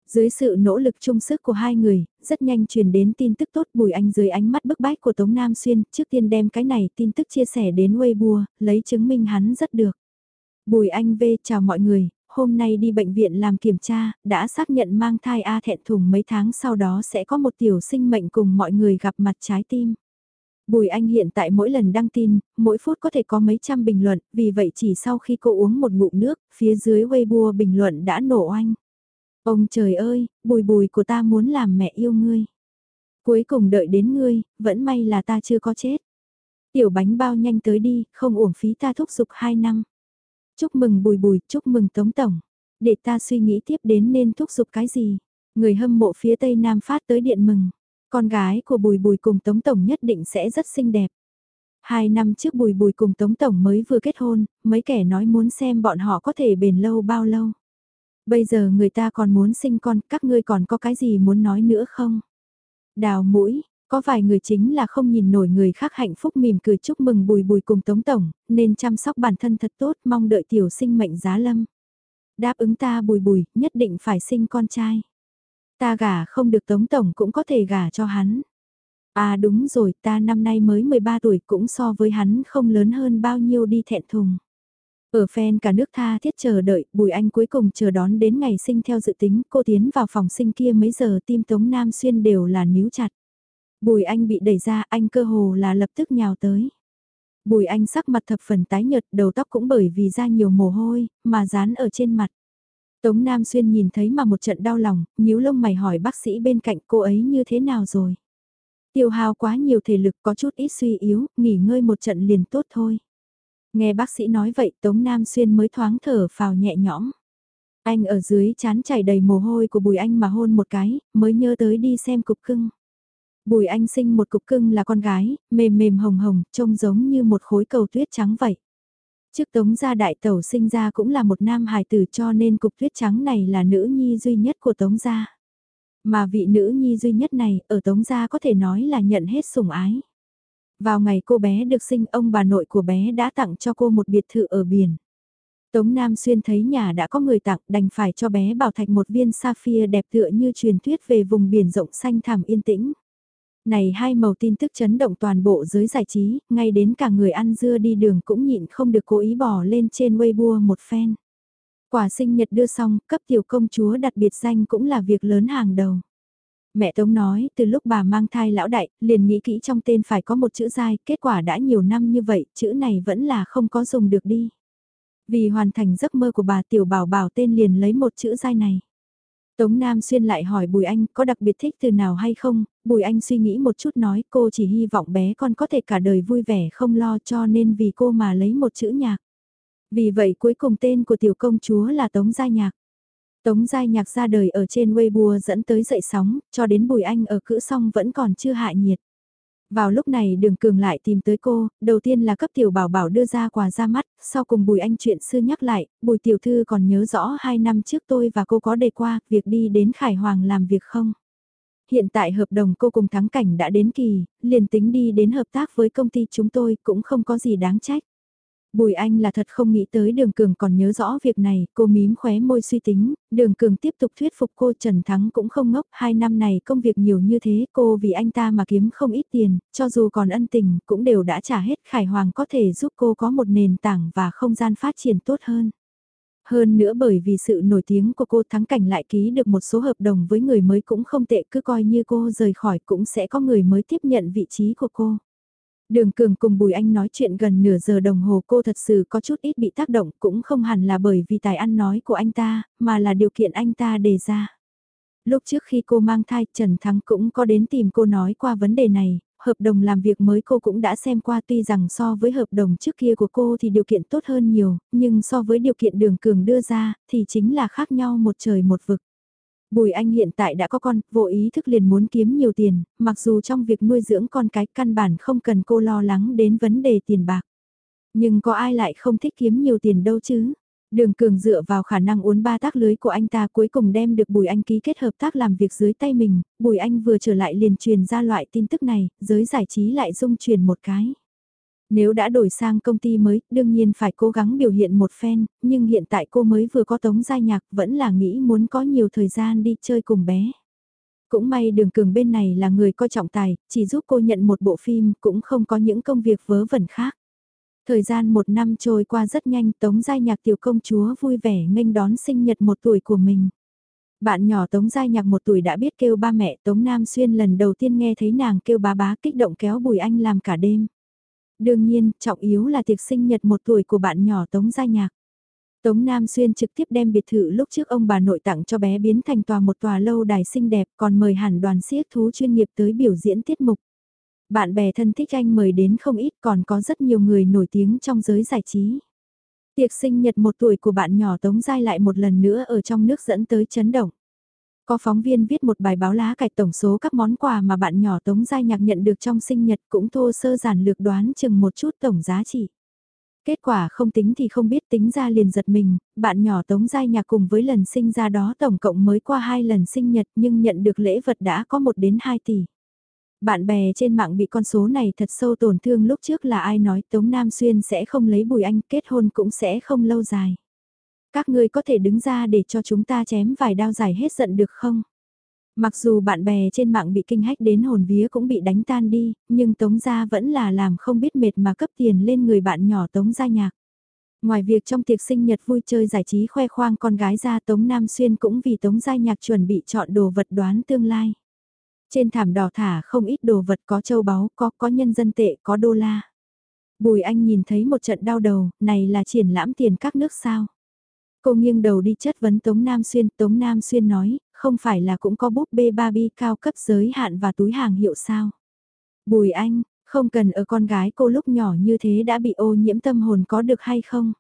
Dưới sự nỗ lực chung sức của hai người, rất nhanh truyền đến tin tức tốt Bùi Anh dưới ánh mắt bức bách của Tống Nam Xuyên, trước tiên đem cái này tin tức chia sẻ đến Weibo, lấy chứng minh hắn rất được. Bùi Anh V chào mọi người, hôm nay đi bệnh viện làm kiểm tra, đã xác nhận mang thai A thẹn thùng mấy tháng sau đó sẽ có một tiểu sinh mệnh cùng mọi người gặp mặt trái tim. Bùi Anh hiện tại mỗi lần đăng tin, mỗi phút có thể có mấy trăm bình luận, vì vậy chỉ sau khi cô uống một ngụm nước, phía dưới Weibo bình luận đã nổ anh Ông trời ơi, bùi bùi của ta muốn làm mẹ yêu ngươi. Cuối cùng đợi đến ngươi, vẫn may là ta chưa có chết. Tiểu bánh bao nhanh tới đi, không uổng phí ta thúc giục 2 năm. Chúc mừng bùi bùi, chúc mừng tống tổng. Để ta suy nghĩ tiếp đến nên thúc giục cái gì. Người hâm mộ phía tây nam phát tới điện mừng. Con gái của bùi bùi cùng tống tổng nhất định sẽ rất xinh đẹp. Hai năm trước bùi bùi cùng tống tổng mới vừa kết hôn, mấy kẻ nói muốn xem bọn họ có thể bền lâu bao lâu. Bây giờ người ta còn muốn sinh con, các ngươi còn có cái gì muốn nói nữa không? Đào mũi, có vài người chính là không nhìn nổi người khác hạnh phúc mỉm cười chúc mừng bùi bùi cùng Tống Tổng, nên chăm sóc bản thân thật tốt mong đợi tiểu sinh mệnh giá lâm. Đáp ứng ta bùi bùi, nhất định phải sinh con trai. Ta gả không được Tống Tổng cũng có thể gả cho hắn. À đúng rồi, ta năm nay mới 13 tuổi cũng so với hắn không lớn hơn bao nhiêu đi thẹn thùng. Ở phen cả nước tha thiết chờ đợi, Bùi Anh cuối cùng chờ đón đến ngày sinh theo dự tính, cô tiến vào phòng sinh kia mấy giờ tim Tống Nam Xuyên đều là níu chặt. Bùi Anh bị đẩy ra, anh cơ hồ là lập tức nhào tới. Bùi Anh sắc mặt thập phần tái nhợt, đầu tóc cũng bởi vì ra nhiều mồ hôi, mà dán ở trên mặt. Tống Nam Xuyên nhìn thấy mà một trận đau lòng, nhíu lông mày hỏi bác sĩ bên cạnh cô ấy như thế nào rồi. Tiêu hao quá nhiều thể lực có chút ít suy yếu, nghỉ ngơi một trận liền tốt thôi. Nghe bác sĩ nói vậy Tống Nam Xuyên mới thoáng thở phào nhẹ nhõm. Anh ở dưới chán chảy đầy mồ hôi của Bùi Anh mà hôn một cái, mới nhớ tới đi xem cục cưng. Bùi Anh sinh một cục cưng là con gái, mềm mềm hồng hồng, trông giống như một khối cầu tuyết trắng vậy. Trước Tống gia đại tẩu sinh ra cũng là một nam hài tử cho nên cục tuyết trắng này là nữ nhi duy nhất của Tống gia. Mà vị nữ nhi duy nhất này ở Tống gia có thể nói là nhận hết sủng ái. Vào ngày cô bé được sinh ông bà nội của bé đã tặng cho cô một biệt thự ở biển. Tống Nam Xuyên thấy nhà đã có người tặng đành phải cho bé Bảo Thạch một viên sapphire đẹp tựa như truyền thuyết về vùng biển rộng xanh thẳm yên tĩnh. Này hai màu tin tức chấn động toàn bộ giới giải trí, ngay đến cả người ăn dưa đi đường cũng nhịn không được cố ý bỏ lên trên Weibo một phen. Quả sinh nhật đưa xong, cấp tiểu công chúa đặt biệt danh cũng là việc lớn hàng đầu. Mẹ Tống nói, từ lúc bà mang thai lão đại, liền nghĩ kỹ trong tên phải có một chữ dai, kết quả đã nhiều năm như vậy, chữ này vẫn là không có dùng được đi. Vì hoàn thành giấc mơ của bà tiểu bảo bảo tên liền lấy một chữ dai này. Tống Nam Xuyên lại hỏi Bùi Anh có đặc biệt thích từ nào hay không, Bùi Anh suy nghĩ một chút nói cô chỉ hy vọng bé con có thể cả đời vui vẻ không lo cho nên vì cô mà lấy một chữ nhạc. Vì vậy cuối cùng tên của tiểu công chúa là Tống Gia Nhạc. Tống Gia Nhạc ra đời ở trên Weibo dẫn tới dậy sóng, cho đến Bùi Anh ở cữ xong vẫn còn chưa hạ nhiệt. Vào lúc này đường cường lại tìm tới cô, đầu tiên là cấp tiểu bảo bảo đưa ra quà ra mắt, sau cùng Bùi Anh chuyện xưa nhắc lại, Bùi tiểu thư còn nhớ rõ hai năm trước tôi và cô có đề qua việc đi đến Khải Hoàng làm việc không? Hiện tại hợp đồng cô cùng thắng cảnh đã đến kỳ, liền tính đi đến hợp tác với công ty chúng tôi cũng không có gì đáng trách. Bùi Anh là thật không nghĩ tới đường cường còn nhớ rõ việc này, cô mím khóe môi suy tính, đường cường tiếp tục thuyết phục cô Trần Thắng cũng không ngốc, hai năm này công việc nhiều như thế, cô vì anh ta mà kiếm không ít tiền, cho dù còn ân tình, cũng đều đã trả hết, Khải Hoàng có thể giúp cô có một nền tảng và không gian phát triển tốt hơn. Hơn nữa bởi vì sự nổi tiếng của cô thắng cảnh lại ký được một số hợp đồng với người mới cũng không tệ cứ coi như cô rời khỏi cũng sẽ có người mới tiếp nhận vị trí của cô. Đường Cường cùng Bùi Anh nói chuyện gần nửa giờ đồng hồ cô thật sự có chút ít bị tác động cũng không hẳn là bởi vì tài ăn nói của anh ta, mà là điều kiện anh ta đề ra. Lúc trước khi cô mang thai Trần Thắng cũng có đến tìm cô nói qua vấn đề này, hợp đồng làm việc mới cô cũng đã xem qua tuy rằng so với hợp đồng trước kia của cô thì điều kiện tốt hơn nhiều, nhưng so với điều kiện đường cường đưa ra thì chính là khác nhau một trời một vực. Bùi Anh hiện tại đã có con, vô ý thức liền muốn kiếm nhiều tiền, mặc dù trong việc nuôi dưỡng con cái căn bản không cần cô lo lắng đến vấn đề tiền bạc. Nhưng có ai lại không thích kiếm nhiều tiền đâu chứ? Đường Cường dựa vào khả năng uốn ba tác lưới của anh ta cuối cùng đem được Bùi Anh ký kết hợp tác làm việc dưới tay mình, Bùi Anh vừa trở lại liền truyền ra loại tin tức này, giới giải trí lại dung truyền một cái. Nếu đã đổi sang công ty mới, đương nhiên phải cố gắng biểu hiện một phen, nhưng hiện tại cô mới vừa có tống gia nhạc vẫn là nghĩ muốn có nhiều thời gian đi chơi cùng bé. Cũng may đường cường bên này là người coi trọng tài, chỉ giúp cô nhận một bộ phim cũng không có những công việc vớ vẩn khác. Thời gian một năm trôi qua rất nhanh Tống Giai Nhạc tiểu công chúa vui vẻ nghênh đón sinh nhật một tuổi của mình. Bạn nhỏ Tống Giai Nhạc một tuổi đã biết kêu ba mẹ Tống Nam Xuyên lần đầu tiên nghe thấy nàng kêu bá bá kích động kéo Bùi Anh làm cả đêm. Đương nhiên, trọng yếu là tiệc sinh nhật một tuổi của bạn nhỏ Tống Gia Nhạc. Tống Nam Xuyên trực tiếp đem biệt thự lúc trước ông bà nội tặng cho bé biến thành tòa một tòa lâu đài xinh đẹp còn mời hẳn đoàn siếc thú chuyên nghiệp tới biểu diễn tiết mục. Bạn bè thân thích anh mời đến không ít còn có rất nhiều người nổi tiếng trong giới giải trí. Tiệc sinh nhật một tuổi của bạn nhỏ Tống Giai lại một lần nữa ở trong nước dẫn tới chấn động. Có phóng viên viết một bài báo lá cải tổng số các món quà mà bạn nhỏ Tống Giai Nhạc nhận được trong sinh nhật cũng thô sơ giản lược đoán chừng một chút tổng giá trị. Kết quả không tính thì không biết tính ra liền giật mình, bạn nhỏ Tống Giai Nhạc cùng với lần sinh ra đó tổng cộng mới qua hai lần sinh nhật nhưng nhận được lễ vật đã có 1 đến 2 tỷ. Bạn bè trên mạng bị con số này thật sâu tổn thương lúc trước là ai nói Tống Nam Xuyên sẽ không lấy Bùi Anh kết hôn cũng sẽ không lâu dài. Các ngươi có thể đứng ra để cho chúng ta chém vài đao giải hết giận được không? Mặc dù bạn bè trên mạng bị kinh hách đến hồn vía cũng bị đánh tan đi, nhưng Tống Gia vẫn là làm không biết mệt mà cấp tiền lên người bạn nhỏ Tống Gia Nhạc. Ngoài việc trong tiệc sinh nhật vui chơi giải trí khoe khoang con gái ra Tống Nam Xuyên cũng vì Tống Gia Nhạc chuẩn bị chọn đồ vật đoán tương lai. Trên thảm đỏ thả không ít đồ vật có châu báu, có có nhân dân tệ, có đô la. Bùi Anh nhìn thấy một trận đau đầu, này là triển lãm tiền các nước sao. Cô nghiêng đầu đi chất vấn Tống Nam Xuyên, Tống Nam Xuyên nói, không phải là cũng có búp bê Barbie cao cấp giới hạn và túi hàng hiệu sao. Bùi Anh, không cần ở con gái cô lúc nhỏ như thế đã bị ô nhiễm tâm hồn có được hay không?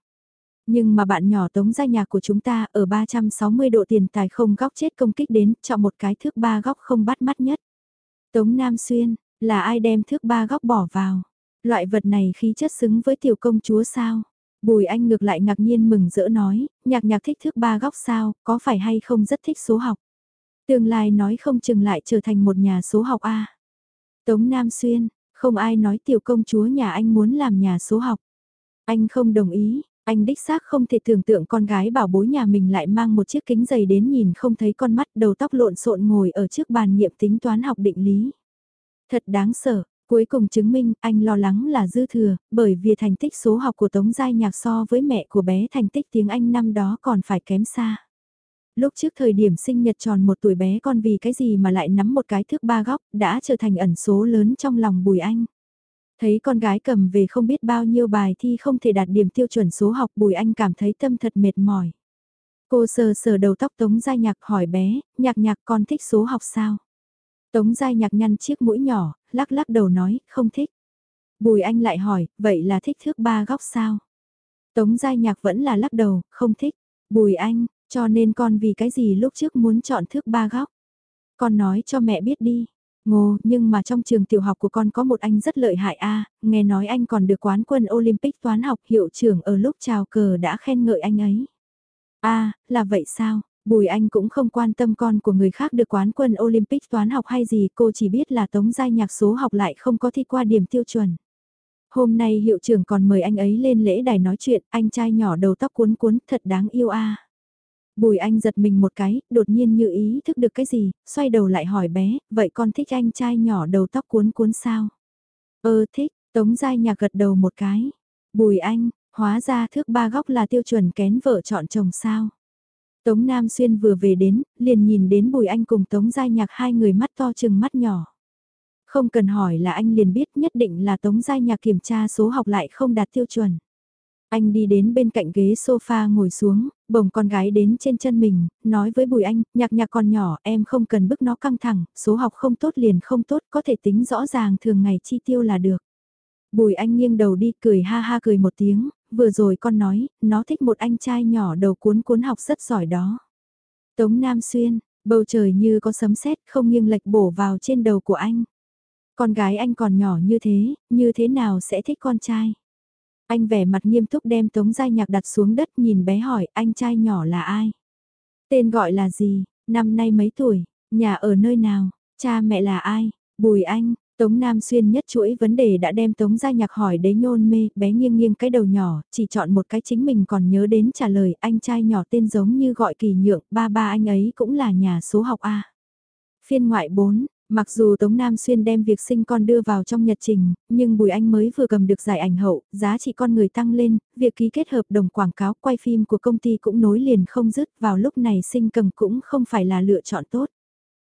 Nhưng mà bạn nhỏ tống gia nhà của chúng ta ở 360 độ tiền tài không góc chết công kích đến, chọn một cái thước ba góc không bắt mắt nhất. Tống Nam Xuyên, là ai đem thước ba góc bỏ vào? Loại vật này khí chất xứng với tiểu công chúa sao? Bùi Anh ngược lại ngạc nhiên mừng rỡ nói, nhạc nhạc thích thước ba góc sao, có phải hay không rất thích số học. Tương lai nói không chừng lại trở thành một nhà số học A. Tống Nam Xuyên, không ai nói tiểu công chúa nhà anh muốn làm nhà số học. Anh không đồng ý, anh đích xác không thể tưởng tượng con gái bảo bối nhà mình lại mang một chiếc kính dày đến nhìn không thấy con mắt đầu tóc lộn xộn ngồi ở trước bàn nghiệm tính toán học định lý. Thật đáng sợ, cuối cùng chứng minh anh lo lắng là dư thừa, bởi vì thành tích số học của Tống Giai Nhạc so với mẹ của bé thành tích tiếng Anh năm đó còn phải kém xa. Lúc trước thời điểm sinh nhật tròn một tuổi bé con vì cái gì mà lại nắm một cái thước ba góc đã trở thành ẩn số lớn trong lòng Bùi Anh. Thấy con gái cầm về không biết bao nhiêu bài thi không thể đạt điểm tiêu chuẩn số học Bùi Anh cảm thấy tâm thật mệt mỏi. Cô sờ sờ đầu tóc Tống Giai Nhạc hỏi bé, nhạc nhạc con thích số học sao? Tống Giai Nhạc nhăn chiếc mũi nhỏ, lắc lắc đầu nói, không thích. Bùi Anh lại hỏi, vậy là thích thước ba góc sao? Tống Giai Nhạc vẫn là lắc đầu, không thích. Bùi Anh, cho nên con vì cái gì lúc trước muốn chọn thước ba góc? Con nói cho mẹ biết đi. Ngô, nhưng mà trong trường tiểu học của con có một anh rất lợi hại a, nghe nói anh còn được quán quân Olympic toán học hiệu trưởng ở lúc chào cờ đã khen ngợi anh ấy. a là vậy sao? Bùi Anh cũng không quan tâm con của người khác được quán quân Olympic toán học hay gì, cô chỉ biết là tống giai nhạc số học lại không có thi qua điểm tiêu chuẩn. Hôm nay hiệu trưởng còn mời anh ấy lên lễ đài nói chuyện, anh trai nhỏ đầu tóc cuốn cuốn, thật đáng yêu a. Bùi anh giật mình một cái, đột nhiên như ý thức được cái gì, xoay đầu lại hỏi bé, vậy con thích anh trai nhỏ đầu tóc cuốn cuốn sao? Ơ thích, Tống Giai Nhạc gật đầu một cái. Bùi anh, hóa ra thước ba góc là tiêu chuẩn kén vợ chọn chồng sao? Tống Nam Xuyên vừa về đến, liền nhìn đến Bùi Anh cùng Tống Giai Nhạc hai người mắt to chừng mắt nhỏ. Không cần hỏi là anh liền biết nhất định là Tống Giai Nhạc kiểm tra số học lại không đạt tiêu chuẩn. Anh đi đến bên cạnh ghế sofa ngồi xuống, bồng con gái đến trên chân mình, nói với Bùi Anh, nhạc nhạc còn nhỏ, em không cần bức nó căng thẳng, số học không tốt liền không tốt, có thể tính rõ ràng thường ngày chi tiêu là được. Bùi Anh nghiêng đầu đi cười ha ha cười một tiếng, vừa rồi con nói, nó thích một anh trai nhỏ đầu cuốn cuốn học rất giỏi đó. Tống Nam Xuyên, bầu trời như có sấm sét không nghiêng lệch bổ vào trên đầu của anh. Con gái anh còn nhỏ như thế, như thế nào sẽ thích con trai? Anh vẻ mặt nghiêm túc đem tống giai nhạc đặt xuống đất nhìn bé hỏi anh trai nhỏ là ai? Tên gọi là gì? Năm nay mấy tuổi? Nhà ở nơi nào? Cha mẹ là ai? Bùi anh, Tống Nam Xuyên nhất chuỗi vấn đề đã đem Tống Gia Nhạc hỏi đấy nhôn mê, bé nghiêng nghiêng cái đầu nhỏ, chỉ chọn một cái chính mình còn nhớ đến trả lời, anh trai nhỏ tên giống như gọi kỳ nhượng, ba ba anh ấy cũng là nhà số học A. Phiên ngoại 4, Mặc dù Tống Nam Xuyên đem việc sinh con đưa vào trong nhật trình, nhưng Bùi Anh mới vừa cầm được giải ảnh hậu, giá trị con người tăng lên, việc ký kết hợp đồng quảng cáo quay phim của công ty cũng nối liền không dứt vào lúc này sinh cầm cũng không phải là lựa chọn tốt.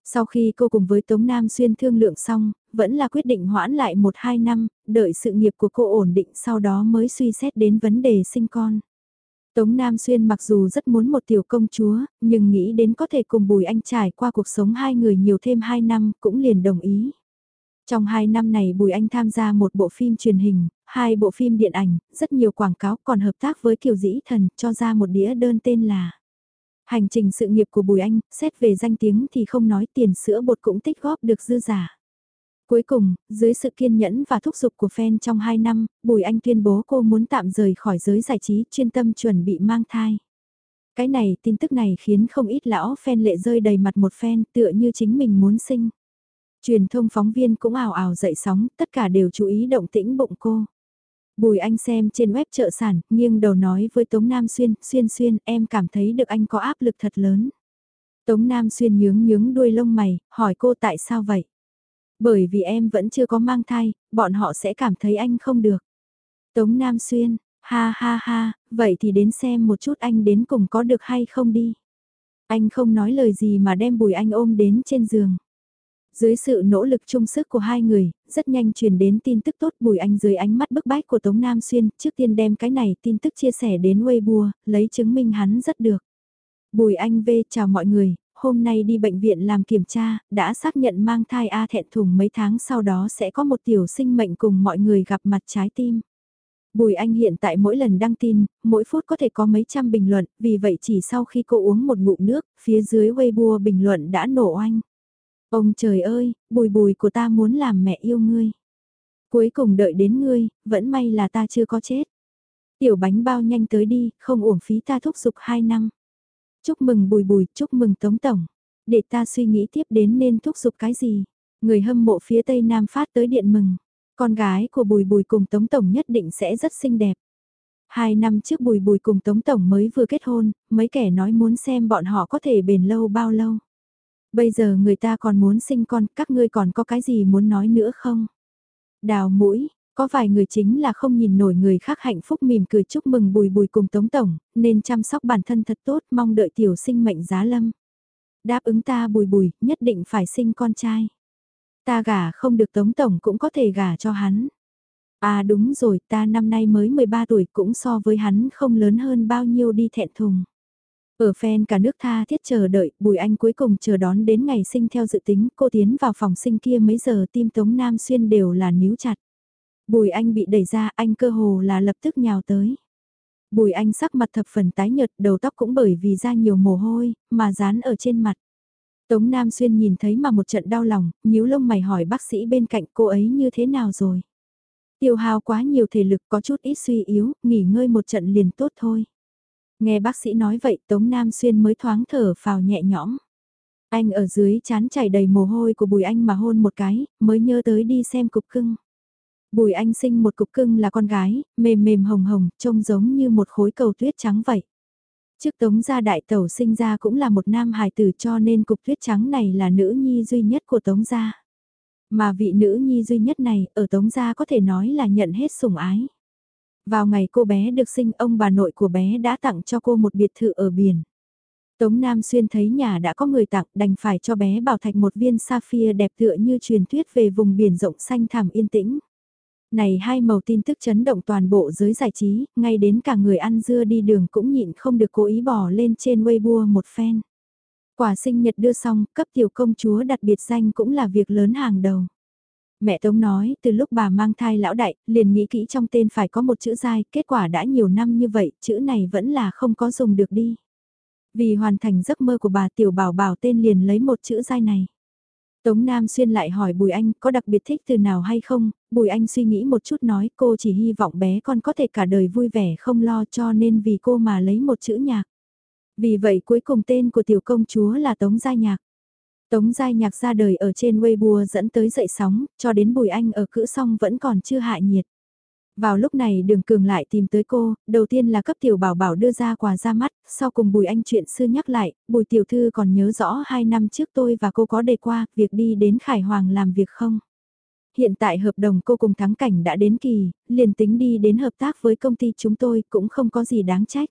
Sau khi cô cùng với Tống Nam Xuyên thương lượng xong, vẫn là quyết định hoãn lại 1-2 năm, đợi sự nghiệp của cô ổn định sau đó mới suy xét đến vấn đề sinh con. Tống Nam Xuyên mặc dù rất muốn một tiểu công chúa, nhưng nghĩ đến có thể cùng Bùi Anh trải qua cuộc sống hai người nhiều thêm hai năm cũng liền đồng ý. Trong hai năm này Bùi Anh tham gia một bộ phim truyền hình, hai bộ phim điện ảnh, rất nhiều quảng cáo còn hợp tác với Kiều Dĩ Thần cho ra một đĩa đơn tên là Hành trình sự nghiệp của Bùi Anh, xét về danh tiếng thì không nói tiền sữa bột cũng tích góp được dư giả. Cuối cùng, dưới sự kiên nhẫn và thúc giục của fan trong 2 năm, Bùi Anh tuyên bố cô muốn tạm rời khỏi giới giải trí chuyên tâm chuẩn bị mang thai. Cái này, tin tức này khiến không ít lão fan lệ rơi đầy mặt một fan tựa như chính mình muốn sinh. Truyền thông phóng viên cũng ảo ảo dậy sóng, tất cả đều chú ý động tĩnh bụng cô. Bùi Anh xem trên web chợ sản, nghiêng đầu nói với Tống Nam Xuyên, Xuyên Xuyên, em cảm thấy được anh có áp lực thật lớn. Tống Nam Xuyên nhướng nhướng đuôi lông mày, hỏi cô tại sao vậy? Bởi vì em vẫn chưa có mang thai, bọn họ sẽ cảm thấy anh không được. Tống Nam Xuyên, ha ha ha, vậy thì đến xem một chút anh đến cùng có được hay không đi. Anh không nói lời gì mà đem Bùi Anh ôm đến trên giường. Dưới sự nỗ lực chung sức của hai người, rất nhanh truyền đến tin tức tốt Bùi Anh dưới ánh mắt bức bách của Tống Nam Xuyên, trước tiên đem cái này tin tức chia sẻ đến Weibo, lấy chứng minh hắn rất được. Bùi Anh V chào mọi người, hôm nay đi bệnh viện làm kiểm tra, đã xác nhận mang thai A thẹn thùng mấy tháng sau đó sẽ có một tiểu sinh mệnh cùng mọi người gặp mặt trái tim. Bùi Anh hiện tại mỗi lần đăng tin, mỗi phút có thể có mấy trăm bình luận, vì vậy chỉ sau khi cô uống một ngụm nước, phía dưới Weibo bình luận đã nổ oanh. Ông trời ơi, bùi bùi của ta muốn làm mẹ yêu ngươi. Cuối cùng đợi đến ngươi, vẫn may là ta chưa có chết. Tiểu bánh bao nhanh tới đi, không uổng phí ta thúc giục hai năm. Chúc mừng bùi bùi, chúc mừng tống tổng. Để ta suy nghĩ tiếp đến nên thúc giục cái gì. Người hâm mộ phía tây nam phát tới điện mừng. Con gái của bùi bùi cùng tống tổng nhất định sẽ rất xinh đẹp. Hai năm trước bùi bùi cùng tống tổng mới vừa kết hôn, mấy kẻ nói muốn xem bọn họ có thể bền lâu bao lâu. Bây giờ người ta còn muốn sinh con, các ngươi còn có cái gì muốn nói nữa không? Đào mũi, có vài người chính là không nhìn nổi người khác hạnh phúc mỉm cười chúc mừng bùi bùi cùng Tống Tổng, nên chăm sóc bản thân thật tốt mong đợi tiểu sinh mệnh giá lâm. Đáp ứng ta bùi bùi, nhất định phải sinh con trai. Ta gả không được Tống Tổng cũng có thể gả cho hắn. À đúng rồi, ta năm nay mới 13 tuổi cũng so với hắn không lớn hơn bao nhiêu đi thẹn thùng. Ở phen cả nước tha thiết chờ đợi, Bùi Anh cuối cùng chờ đón đến ngày sinh theo dự tính, cô tiến vào phòng sinh kia mấy giờ tim Tống Nam Xuyên đều là níu chặt. Bùi Anh bị đẩy ra, anh cơ hồ là lập tức nhào tới. Bùi Anh sắc mặt thập phần tái nhợt, đầu tóc cũng bởi vì ra nhiều mồ hôi, mà dán ở trên mặt. Tống Nam Xuyên nhìn thấy mà một trận đau lòng, nhíu lông mày hỏi bác sĩ bên cạnh cô ấy như thế nào rồi. Tiêu hao quá nhiều thể lực có chút ít suy yếu, nghỉ ngơi một trận liền tốt thôi. Nghe bác sĩ nói vậy Tống Nam Xuyên mới thoáng thở phào nhẹ nhõm. Anh ở dưới chán chảy đầy mồ hôi của Bùi Anh mà hôn một cái, mới nhớ tới đi xem cục cưng. Bùi Anh sinh một cục cưng là con gái, mềm mềm hồng hồng, trông giống như một khối cầu tuyết trắng vậy. Trước tống gia đại tẩu sinh ra cũng là một nam hài tử cho nên cục tuyết trắng này là nữ nhi duy nhất của tống gia. Mà vị nữ nhi duy nhất này ở tống gia có thể nói là nhận hết sủng ái. Vào ngày cô bé được sinh ông bà nội của bé đã tặng cho cô một biệt thự ở biển. Tống Nam Xuyên thấy nhà đã có người tặng đành phải cho bé Bảo Thạch một viên sapphire đẹp tựa như truyền thuyết về vùng biển rộng xanh thẳm yên tĩnh. Này hai màu tin tức chấn động toàn bộ giới giải trí, ngay đến cả người ăn dưa đi đường cũng nhịn không được cố ý bỏ lên trên Weibo một phen. Quả sinh nhật đưa xong, cấp tiểu công chúa đặc biệt danh cũng là việc lớn hàng đầu. Mẹ Tống nói, từ lúc bà mang thai lão đại, liền nghĩ kỹ trong tên phải có một chữ dai, kết quả đã nhiều năm như vậy, chữ này vẫn là không có dùng được đi. Vì hoàn thành giấc mơ của bà tiểu bảo bảo tên liền lấy một chữ dai này. Tống Nam Xuyên lại hỏi Bùi Anh có đặc biệt thích từ nào hay không, Bùi Anh suy nghĩ một chút nói cô chỉ hy vọng bé con có thể cả đời vui vẻ không lo cho nên vì cô mà lấy một chữ nhạc. Vì vậy cuối cùng tên của tiểu công chúa là Tống Gia Nhạc. Tống Gia Nhạc ra đời ở trên Weibo dẫn tới dậy sóng, cho đến Bùi Anh ở cữ xong vẫn còn chưa hạ nhiệt. Vào lúc này đường cường lại tìm tới cô, đầu tiên là cấp tiểu bảo bảo đưa ra quà ra mắt, sau cùng bùi anh chuyện xưa nhắc lại, bùi tiểu thư còn nhớ rõ hai năm trước tôi và cô có đề qua, việc đi đến Khải Hoàng làm việc không? Hiện tại hợp đồng cô cùng thắng cảnh đã đến kỳ, liền tính đi đến hợp tác với công ty chúng tôi cũng không có gì đáng trách.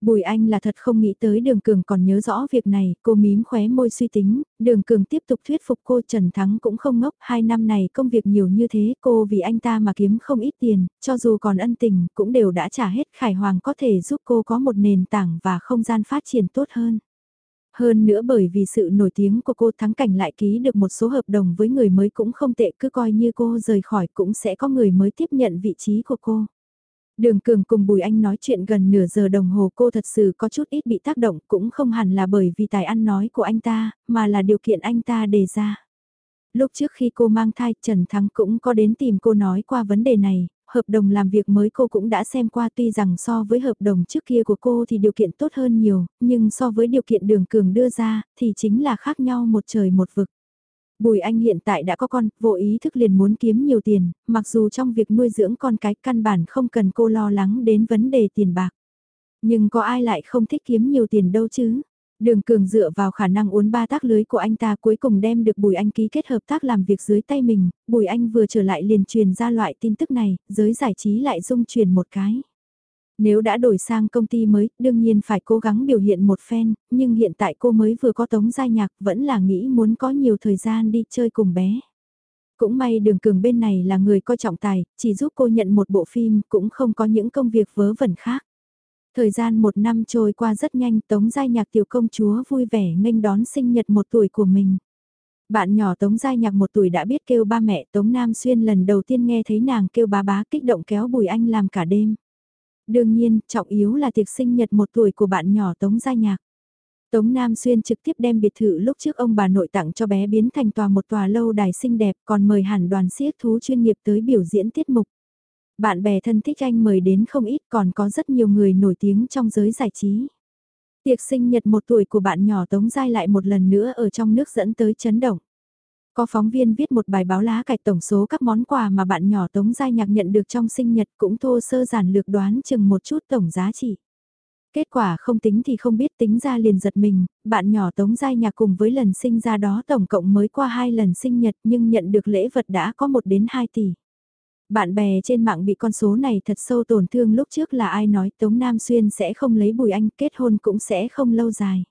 Bùi Anh là thật không nghĩ tới Đường Cường còn nhớ rõ việc này, cô mím khóe môi suy tính, Đường Cường tiếp tục thuyết phục cô Trần Thắng cũng không ngốc, hai năm này công việc nhiều như thế, cô vì anh ta mà kiếm không ít tiền, cho dù còn ân tình, cũng đều đã trả hết, Khải Hoàng có thể giúp cô có một nền tảng và không gian phát triển tốt hơn. Hơn nữa bởi vì sự nổi tiếng của cô Thắng Cảnh lại ký được một số hợp đồng với người mới cũng không tệ cứ coi như cô rời khỏi cũng sẽ có người mới tiếp nhận vị trí của cô. Đường Cường cùng Bùi Anh nói chuyện gần nửa giờ đồng hồ cô thật sự có chút ít bị tác động cũng không hẳn là bởi vì tài ăn nói của anh ta, mà là điều kiện anh ta đề ra. Lúc trước khi cô mang thai Trần Thắng cũng có đến tìm cô nói qua vấn đề này, hợp đồng làm việc mới cô cũng đã xem qua tuy rằng so với hợp đồng trước kia của cô thì điều kiện tốt hơn nhiều, nhưng so với điều kiện đường cường đưa ra thì chính là khác nhau một trời một vực. Bùi Anh hiện tại đã có con, vô ý thức liền muốn kiếm nhiều tiền, mặc dù trong việc nuôi dưỡng con cái căn bản không cần cô lo lắng đến vấn đề tiền bạc. Nhưng có ai lại không thích kiếm nhiều tiền đâu chứ? Đường Cường dựa vào khả năng uốn ba tác lưới của anh ta cuối cùng đem được Bùi Anh ký kết hợp tác làm việc dưới tay mình, Bùi Anh vừa trở lại liền truyền ra loại tin tức này, giới giải trí lại dung truyền một cái. Nếu đã đổi sang công ty mới, đương nhiên phải cố gắng biểu hiện một phen, nhưng hiện tại cô mới vừa có tống gia nhạc, vẫn là nghĩ muốn có nhiều thời gian đi chơi cùng bé. Cũng may đường cường bên này là người coi trọng tài, chỉ giúp cô nhận một bộ phim, cũng không có những công việc vớ vẩn khác. Thời gian một năm trôi qua rất nhanh, Tống Giai Nhạc tiểu công chúa vui vẻ nghênh đón sinh nhật một tuổi của mình. Bạn nhỏ Tống Giai Nhạc một tuổi đã biết kêu ba mẹ Tống Nam Xuyên lần đầu tiên nghe thấy nàng kêu bá bá kích động kéo Bùi Anh làm cả đêm. Đương nhiên, trọng yếu là tiệc sinh nhật một tuổi của bạn nhỏ Tống giai Nhạc. Tống Nam Xuyên trực tiếp đem biệt thự lúc trước ông bà nội tặng cho bé biến thành tòa một tòa lâu đài xinh đẹp còn mời hẳn đoàn siếc thú chuyên nghiệp tới biểu diễn tiết mục. Bạn bè thân thích anh mời đến không ít còn có rất nhiều người nổi tiếng trong giới giải trí. Tiệc sinh nhật một tuổi của bạn nhỏ Tống Giai lại một lần nữa ở trong nước dẫn tới chấn động. Có phóng viên viết một bài báo lá cải tổng số các món quà mà bạn nhỏ Tống Giai Nhạc nhận được trong sinh nhật cũng thô sơ giản lược đoán chừng một chút tổng giá trị. Kết quả không tính thì không biết tính ra liền giật mình, bạn nhỏ Tống Giai Nhạc cùng với lần sinh ra đó tổng cộng mới qua hai lần sinh nhật nhưng nhận được lễ vật đã có một đến 2 tỷ. Bạn bè trên mạng bị con số này thật sâu tổn thương lúc trước là ai nói Tống Nam Xuyên sẽ không lấy Bùi Anh kết hôn cũng sẽ không lâu dài.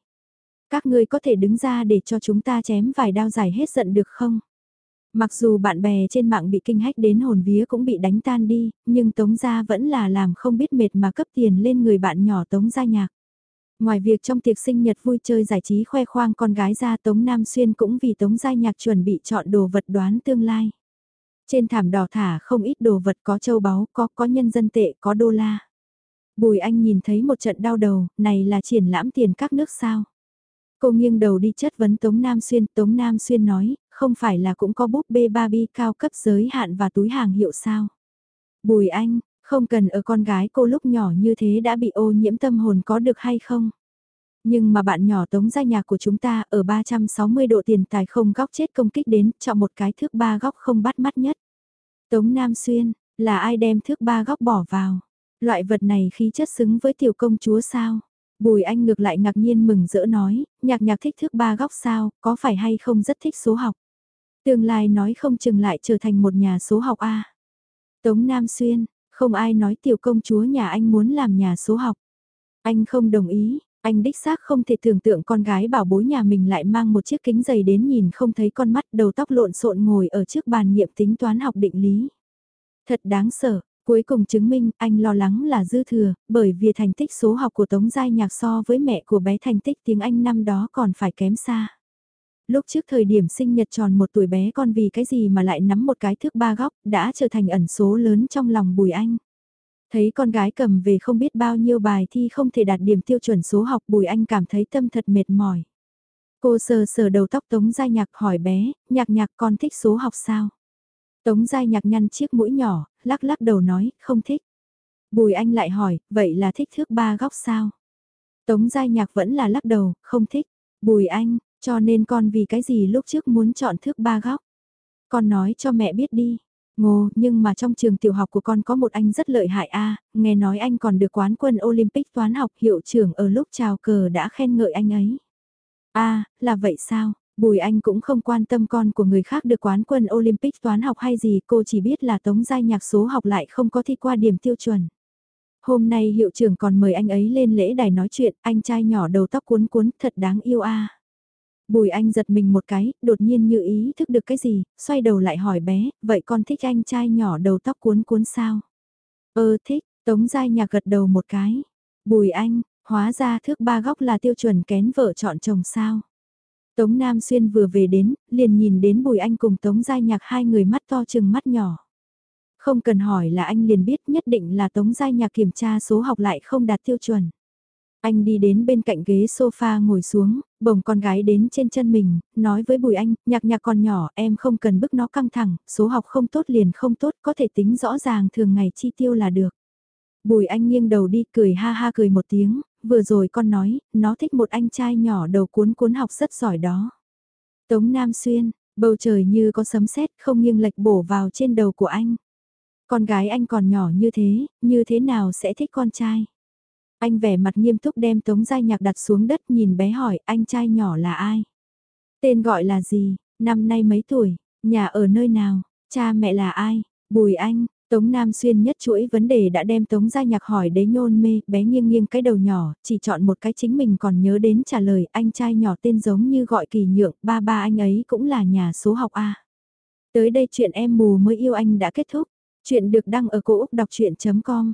Các ngươi có thể đứng ra để cho chúng ta chém vài đao giải hết giận được không? Mặc dù bạn bè trên mạng bị kinh hách đến hồn vía cũng bị đánh tan đi, nhưng Tống Gia vẫn là làm không biết mệt mà cấp tiền lên người bạn nhỏ Tống Gia Nhạc. Ngoài việc trong tiệc sinh nhật vui chơi giải trí khoe khoang con gái ra Tống Nam Xuyên cũng vì Tống Gia Nhạc chuẩn bị chọn đồ vật đoán tương lai. Trên thảm đỏ thả không ít đồ vật có châu báu, có có nhân dân tệ, có đô la. Bùi Anh nhìn thấy một trận đau đầu, này là triển lãm tiền các nước sao. Cô nghiêng đầu đi chất vấn Tống Nam Xuyên, Tống Nam Xuyên nói, không phải là cũng có búp bê Barbie cao cấp giới hạn và túi hàng hiệu sao. Bùi Anh, không cần ở con gái cô lúc nhỏ như thế đã bị ô nhiễm tâm hồn có được hay không? Nhưng mà bạn nhỏ tống gia nhà của chúng ta ở 360 độ tiền tài không góc chết công kích đến, chọn một cái thước ba góc không bắt mắt nhất. Tống Nam Xuyên, là ai đem thước ba góc bỏ vào? Loại vật này khí chất xứng với tiểu công chúa sao? Bùi anh ngược lại ngạc nhiên mừng rỡ nói, nhạc nhạc thích thước ba góc sao, có phải hay không rất thích số học? Tương lai nói không chừng lại trở thành một nhà số học A. Tống Nam Xuyên, không ai nói tiểu công chúa nhà anh muốn làm nhà số học. Anh không đồng ý, anh đích xác không thể tưởng tượng con gái bảo bối nhà mình lại mang một chiếc kính dày đến nhìn không thấy con mắt đầu tóc lộn xộn ngồi ở trước bàn nghiệm tính toán học định lý. Thật đáng sợ, cuối cùng chứng minh anh lo lắng là dư thừa, bởi vì thành tích số học của Tống Giai Nhạc so với mẹ của bé thành tích tiếng Anh năm đó còn phải kém xa. Lúc trước thời điểm sinh nhật tròn một tuổi bé con vì cái gì mà lại nắm một cái thước ba góc đã trở thành ẩn số lớn trong lòng Bùi Anh. Thấy con gái cầm về không biết bao nhiêu bài thi không thể đạt điểm tiêu chuẩn số học Bùi Anh cảm thấy tâm thật mệt mỏi. Cô sờ sờ đầu tóc Tống Giai Nhạc hỏi bé, nhạc nhạc con thích số học sao? Tống Giai Nhạc nhăn chiếc mũi nhỏ, lắc lắc đầu nói, không thích. Bùi Anh lại hỏi, vậy là thích thước ba góc sao? Tống Giai Nhạc vẫn là lắc đầu, không thích. Bùi Anh, cho nên con vì cái gì lúc trước muốn chọn thước ba góc? Con nói cho mẹ biết đi. Ngô, nhưng mà trong trường tiểu học của con có một anh rất lợi hại a, nghe nói anh còn được quán quân Olympic toán học hiệu trưởng ở lúc chào cờ đã khen ngợi anh ấy. a là vậy sao? Bùi Anh cũng không quan tâm con của người khác được quán quân Olympic toán học hay gì, cô chỉ biết là tống giai nhạc số học lại không có thi qua điểm tiêu chuẩn. Hôm nay hiệu trưởng còn mời anh ấy lên lễ đài nói chuyện, anh trai nhỏ đầu tóc cuốn cuốn, thật đáng yêu a. Bùi anh giật mình một cái, đột nhiên như ý thức được cái gì, xoay đầu lại hỏi bé, vậy con thích anh trai nhỏ đầu tóc cuốn cuốn sao? Ơ thích, Tống Giai Nhạc gật đầu một cái. Bùi anh, hóa ra thước ba góc là tiêu chuẩn kén vợ chọn chồng sao? Tống Nam Xuyên vừa về đến, liền nhìn đến Bùi Anh cùng Tống Giai Nhạc hai người mắt to chừng mắt nhỏ. Không cần hỏi là anh liền biết nhất định là Tống Giai Nhạc kiểm tra số học lại không đạt tiêu chuẩn. Anh đi đến bên cạnh ghế sofa ngồi xuống, bồng con gái đến trên chân mình, nói với Bùi Anh, nhạc nhạc con nhỏ, em không cần bức nó căng thẳng, số học không tốt liền không tốt, có thể tính rõ ràng thường ngày chi tiêu là được. Bùi Anh nghiêng đầu đi cười ha ha cười một tiếng, vừa rồi con nói, nó thích một anh trai nhỏ đầu cuốn cuốn học rất giỏi đó. Tống Nam Xuyên, bầu trời như có sấm sét không nghiêng lệch bổ vào trên đầu của anh. Con gái anh còn nhỏ như thế, như thế nào sẽ thích con trai? Anh vẻ mặt nghiêm túc đem tống giai nhạc đặt xuống đất nhìn bé hỏi anh trai nhỏ là ai? Tên gọi là gì? Năm nay mấy tuổi? Nhà ở nơi nào? Cha mẹ là ai? Bùi anh, Tống Nam Xuyên nhất chuỗi vấn đề đã đem Tống Gia Nhạc hỏi đấy nhôn mê, bé nghiêng nghiêng cái đầu nhỏ, chỉ chọn một cái chính mình còn nhớ đến trả lời anh trai nhỏ tên giống như gọi kỳ nhượng, ba ba anh ấy cũng là nhà số học A. Tới đây chuyện em mù mới yêu anh đã kết thúc, chuyện được đăng ở cổ Úc đọc chuyện.com,